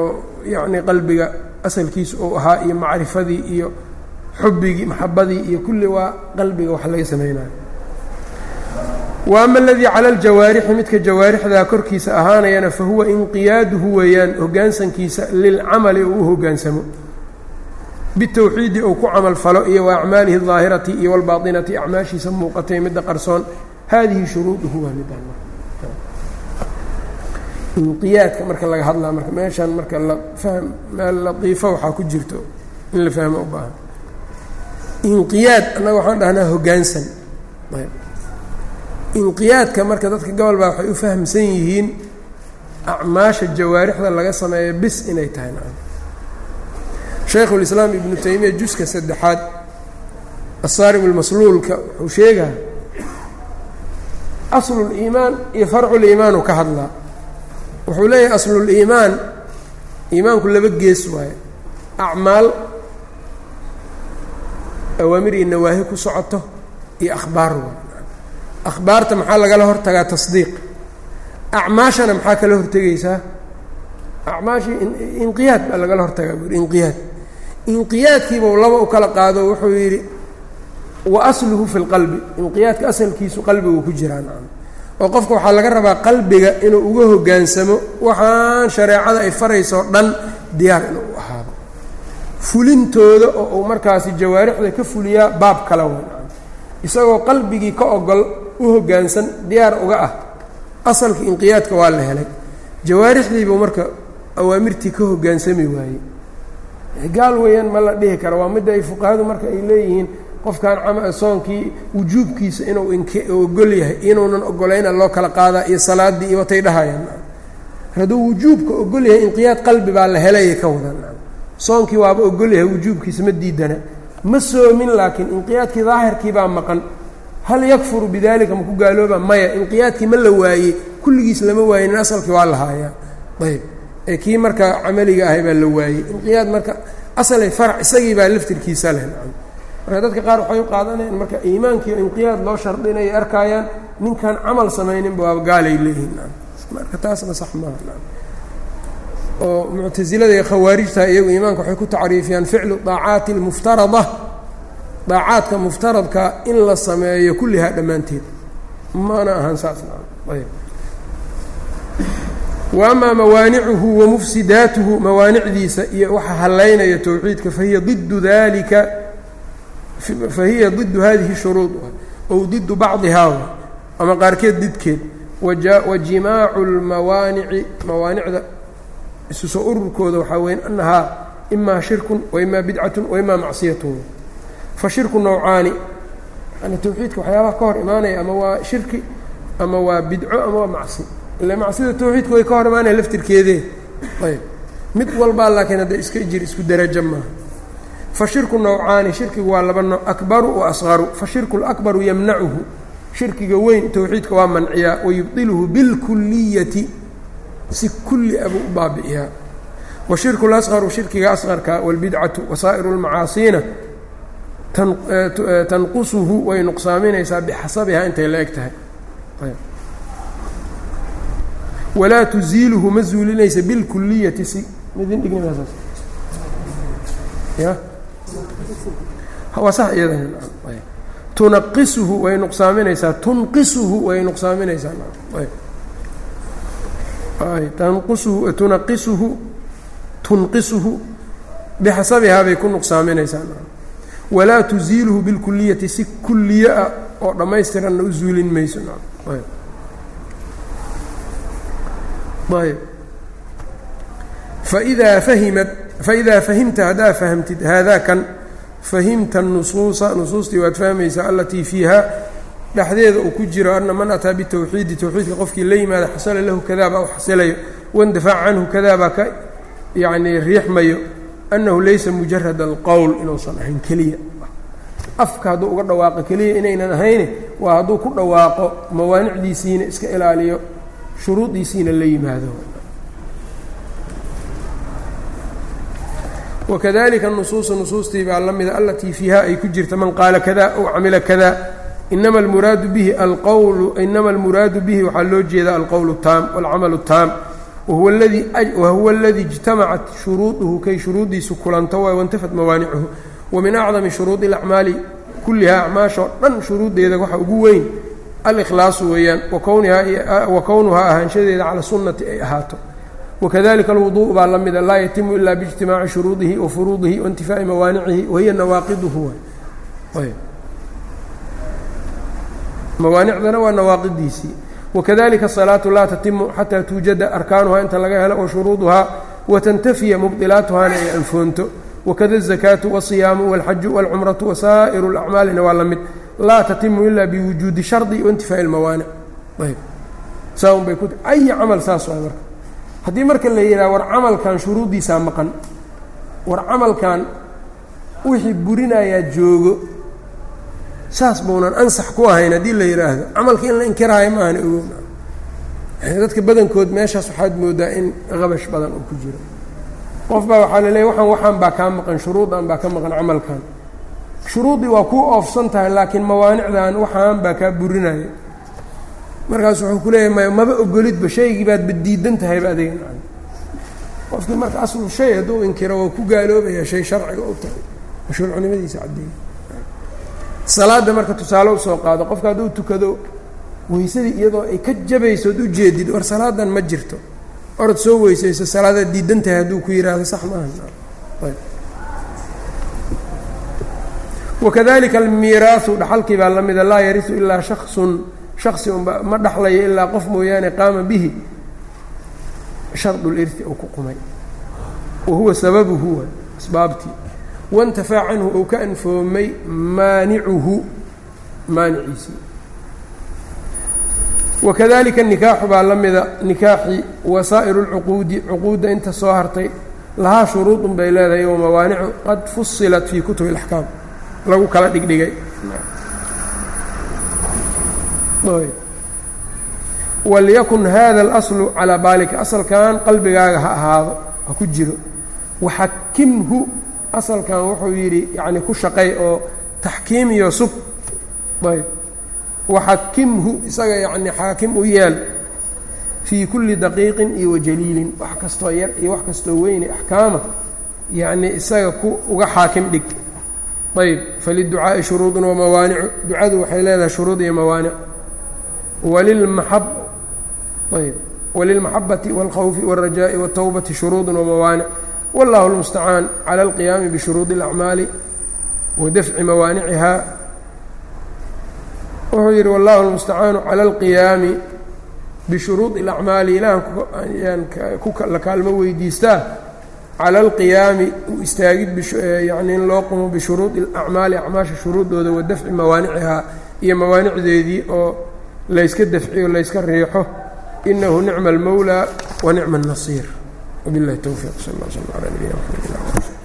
yacni qalbiga asalkiisa uu ahaa iyo macrifadii iyo xubbigii maxabadii iyo kulli waa qalbiga wax laga samaynayo wa ama aladii cala aljawaarixi midka jawaarixdaa korkiisa ahaanayana fa huwa inqiyaaduhu weeyaan hoggaansankiisa lilcamali uu u hoggaansamo. Bitawxiidi uu ku camal falo iyo wa acmaalihi iyo wlbaatinati acmaashiisa muuqatay midda qarsoon. Haadihi shuruuduhu waa midinqiyaadka marka laga hadlaa marka meeshaan marka la fahm latiifo waxaa ku jirto in la fahmo u baahan. Inqiyaad annaga waxaan dhahnaa hoggaansan inqiyaadka marka dadka gobol baa waxay u fahamsan yihiin acmaasha jawaarixda laga sameeyo bis inay tahay shaykhulislaam ibnu taymiya juska saddexaad asaarim almasluulka wuxuu sheegaa asluliimaan iyo farculiimaanu ka hadlaa. Wuxuu leeyahay asluliimaan iimaanku laba gees waaye acmaal awaamir iyo nawaahi ku socoto iyo akhbaar waay akhbaarta maxaa lagala hortagaa tasdiiq acmaashana maxaa kala hortegaysaa acmaashii inqiyaad baa lagala hortagaa buuri inqiyaad inqiyaadkiibau laba u kala qaado wuxuu yidhi wa asluhu fi lqalbi inqiyaadka asalkiisu qalbigu ku jiraan oo qofka waxaa laga rabaa qalbiga inuu uga hoggaansamo waxaan shareecada ay faraysoo dhan diyaar inuu u ahaado fulintooda oo uu markaasi jawaarixda ka fuliyaa baab kala wan isagoo qalbigii ka ogol u hoggaansan diyaar uga ah. Asalka inqiyaadka waa la helay. Jawaarixdiibuu marka awaamirtii ka hoggaansami waayey. Gaal weeyaan ma la dhihi karo. Waa midda ay fuqahadu marka ay leeyihiin qofkan cama soonkii wujuubkiisa inuu ogol yahay inuunan ogolayna loo kala qaadaa iyo salaaddii iyo watay dhahayaan. Hadduu wujuubka ogol yahay inqiyaad qalbi baa la helayay ka wadan soonkii waaba ogol yahay wujuubkiisa ma diidana. Ma soomin laakiin inqiyaadkii daahirkii baa maqan hal yakfuru bidalika maku gaalooba? Maya inqiyaadkii ma la waayey kulligiis lama waayenin asalkii waa lahaayaa ayb ee kii marka camaliga ahay baa la waayey. Inqiyaad marka asalay farac isagii baa laftirkiisa leh. Marka dadka qaar waxay u qaadanayaan marka iimaankii inqiyaad loo shardinaya arkaayaan ninkaan camal samayninba waaba gaalay leeyihiin. Marka taasna sax maaha. Oo muctasilada iyo khawaarijta iyagu iimaanka waxay ku tacriifiyaan ficlu daacaati almuftarada daacaadka muftaradka in la sameeyo kullihaa dhammaanteed. Mana ahan saas ayb wa amaa mawaanicuhu wa mufsidaatuhu mawaanicdiisa iyo waxa hallaynaya towxiidka fahiya didu dalika fahiya didu hadihi shuruud. Ow didu bacdihaa ama qaarkeed didkeed. Wa jimaacu lmawaanici mawaanicda isu soo ururkooda waxaa weya annahaa imaa shirkun wa imaa bidcatun wa imaa macsiyatun fa shirku nowcaani yani towxiidka waxyaabaha ka hor imaanaya ama waa shirki ama waa bidco ama waa macsi. Ila macsida towxiidka way ka hor imaanaya laftirkeedee ayb. Mid walbaa laakiin hadda iska jir isku darajo maaha fa shirku nowcaani shirkigu waa laba nooc. Akbaru wa asqaru fa shirku lakbaru yamnacuhu. Shirkiga weyn towxiidka waa manciyaa wayubdiluhu bilkuliyati si kulli abuu u baabi'iyaa. Wa shirku lasqaru shirkiga asqarka walbidcatu wasaa'iru lmacaasiina tanqusuhu way nuqsaaminaysaa bixasabihaa intay la eg tahay. Walaa tuziiluhu ma zuulinaysa bilkuliyati si midin dhignimasaas ya? Waa sax iyada tunaqisuhu way nuqsaaminaysaa tunqisuhu way nuqsaaminaysaa tanqusuhu tunaqisuhu tunqisuhu bixasabihaa bay ku nuqsaaminaysaa walaa tuziiluhu bilkuliyati si kuliye ah oo dhammaystiranna u zuulin mayso. Faidaa fahimad faidaa fahimta haddaa fahamtid haadaa kan fahimta nusuusa nusuustii waad fahmaysaa alatii fiiha dhexdeeda uu ku jiro ana man ataa bitawxiidi towxiidka qofkii la yimaada xasala lahu kadaa baa u xasilayo waindafaca canhu kadaa baa ka yacnii riixmayo annahu laysa mujarad alqowl inuusan ahayn keliya. Afka hadduu uga dhawaaqo keliya inaynan ahayne waa hadduu ku dhawaaqo mawaanicdiisiina iska ilaaliyo shuruudiisiina la yimaado. Wakadalika nusuusu nusuustii baa la mida alatii fiiha ay ku jirta man qaala kada ou camila kada inama almuraadu bihi alqowlu inama almuraadu bihi waxaa loo jeedaa alqowlu taam waalcamalu taam wahuwa اladii اجtamacat shuruuduhu kay shuruuddiisu kulanto waay wاntafat mawaanicuhu wamin acdami shuruudi اlacmaali kullihaa acmaashoo dhan shuruuddeeda waxa ugu weyn alkhlaasu weeyaan wa kownuhaa ahaanshadeeda cala sunnati ay ahaato wakadalika alwuduء baa la mida laa yatimu ila biاجtimaaci shuruudihi wa furuudihi waاntifaa'i mawaanicihi wahiya nawaaqiduhu mawaanicdana waa nawaaqidiisii wakadalika asalaatu laa tatimu xataa tuujada arkaanuhaa inta laga helo oo shuruuduhaa watantafiya mubdilaatuhaana ay anfoonto wakada azakaatu waasiyaamu walxaju walcumratu wasaa'iru lacmaalina waa la mid laa tatimu ilaa biwujuudi shardi waintifaa'i lmawaanic saanbay ku ayi camal saas waay marka haddii marka la yidhaha war camalkan shuruuddiisaa maqan war camalkan wixii burinayaa joogo saas buunan ansax ku ahayn haddii la yidhaahdo camalka in la inkiraayo ma ogow dadka badankood meeshaas waxaad moodaa in qabash badan uu ku jiro. Qof baa waxaa la leeya waxaan waxaan baa kaa maqan shuruudan baa ka maqan camalkan. Shuruuddii waa kuu oofsan tahay laakiin mawaanicdan waxaan baa kaa burinaya markaas wuxuu ku leeyahay my maba ogolidba shaygii baad badiidan tahayba adiga qofkii marka aslu shay hadduu inkiro waa ku gaaloobaya shay sharciga u tahay. Mashruucnimadiisa caddeeya salaadda marka tusaale u soo qaado qofka hadduu tukado weysadii iyadoo ay ka jabayso od ujeedid war salaadan ma jirto. Orad soo weysayso salaadaad diidan tahay hadduu ku yidhaahdo sax maaha wakadalika almiiraahu dhaxalkii baa la mida laa yarisu ilaa shaksun shaksi unba ma dhaxlayo ilaa qof mooyaane qaama bihi. Shardu lirti uu ku qumay. Wa sababuhu asbaabtii waintafaa canhu uu ka anfoomay maanicuhu maaniciisii wakadalika nikaaxu baa la mida nikaaxi wasaa'iru lcuquudi cuquudda inta soo hartay lahaa shuruudun bay leedahay wa mawaanicu qad fusilat fii kutubi اlaxkaam lagu kala dhigdhigay walyakun hada اlaslu calaa baalika asalkan qalbigaaga ha ahaado ha ku jiro waxakimhu asalkan wuxuu yidhi yacni ku shaqay oo taxkiim iyo sug ayb waxakimhu isaga yacni xaakim u yeel fii kulli daqiiqin iyo wajaliilin wax kastoo yar iyo wax kastoo weyne axkaama yacni isaga ku uga xaakim dhig ayb faliducaa'i shuruudun wamawaanicu ducadu waxay leedahay shuruud iyo mawaanic walilmaab ayb walilmaxabati wاlkhawfi wاlrajaaءi wالtowbati shuruudun wamawaanic wallahu اlmustacaan cala alqiyaami bishuruudi اlacmaali wa dafci mawaaniciha wuxuu yidhi wallahu اlmustacaanu cala alqiyaami bishuruudi اlacmaali ilahan la kaalmo weydiistaa cala alqiyaami u istaagid yani in loo qumo bishuruudi اlacmaali acmaasha shuruuddooda wa dafci mawaanicihaa iyo mawaanicdeedii oo layska dafciyo layska riixo inahu nicma اlmowlى wa nicma الnasiir wbiاllahi towfiiq sal اl slm alى nabiyina mxamed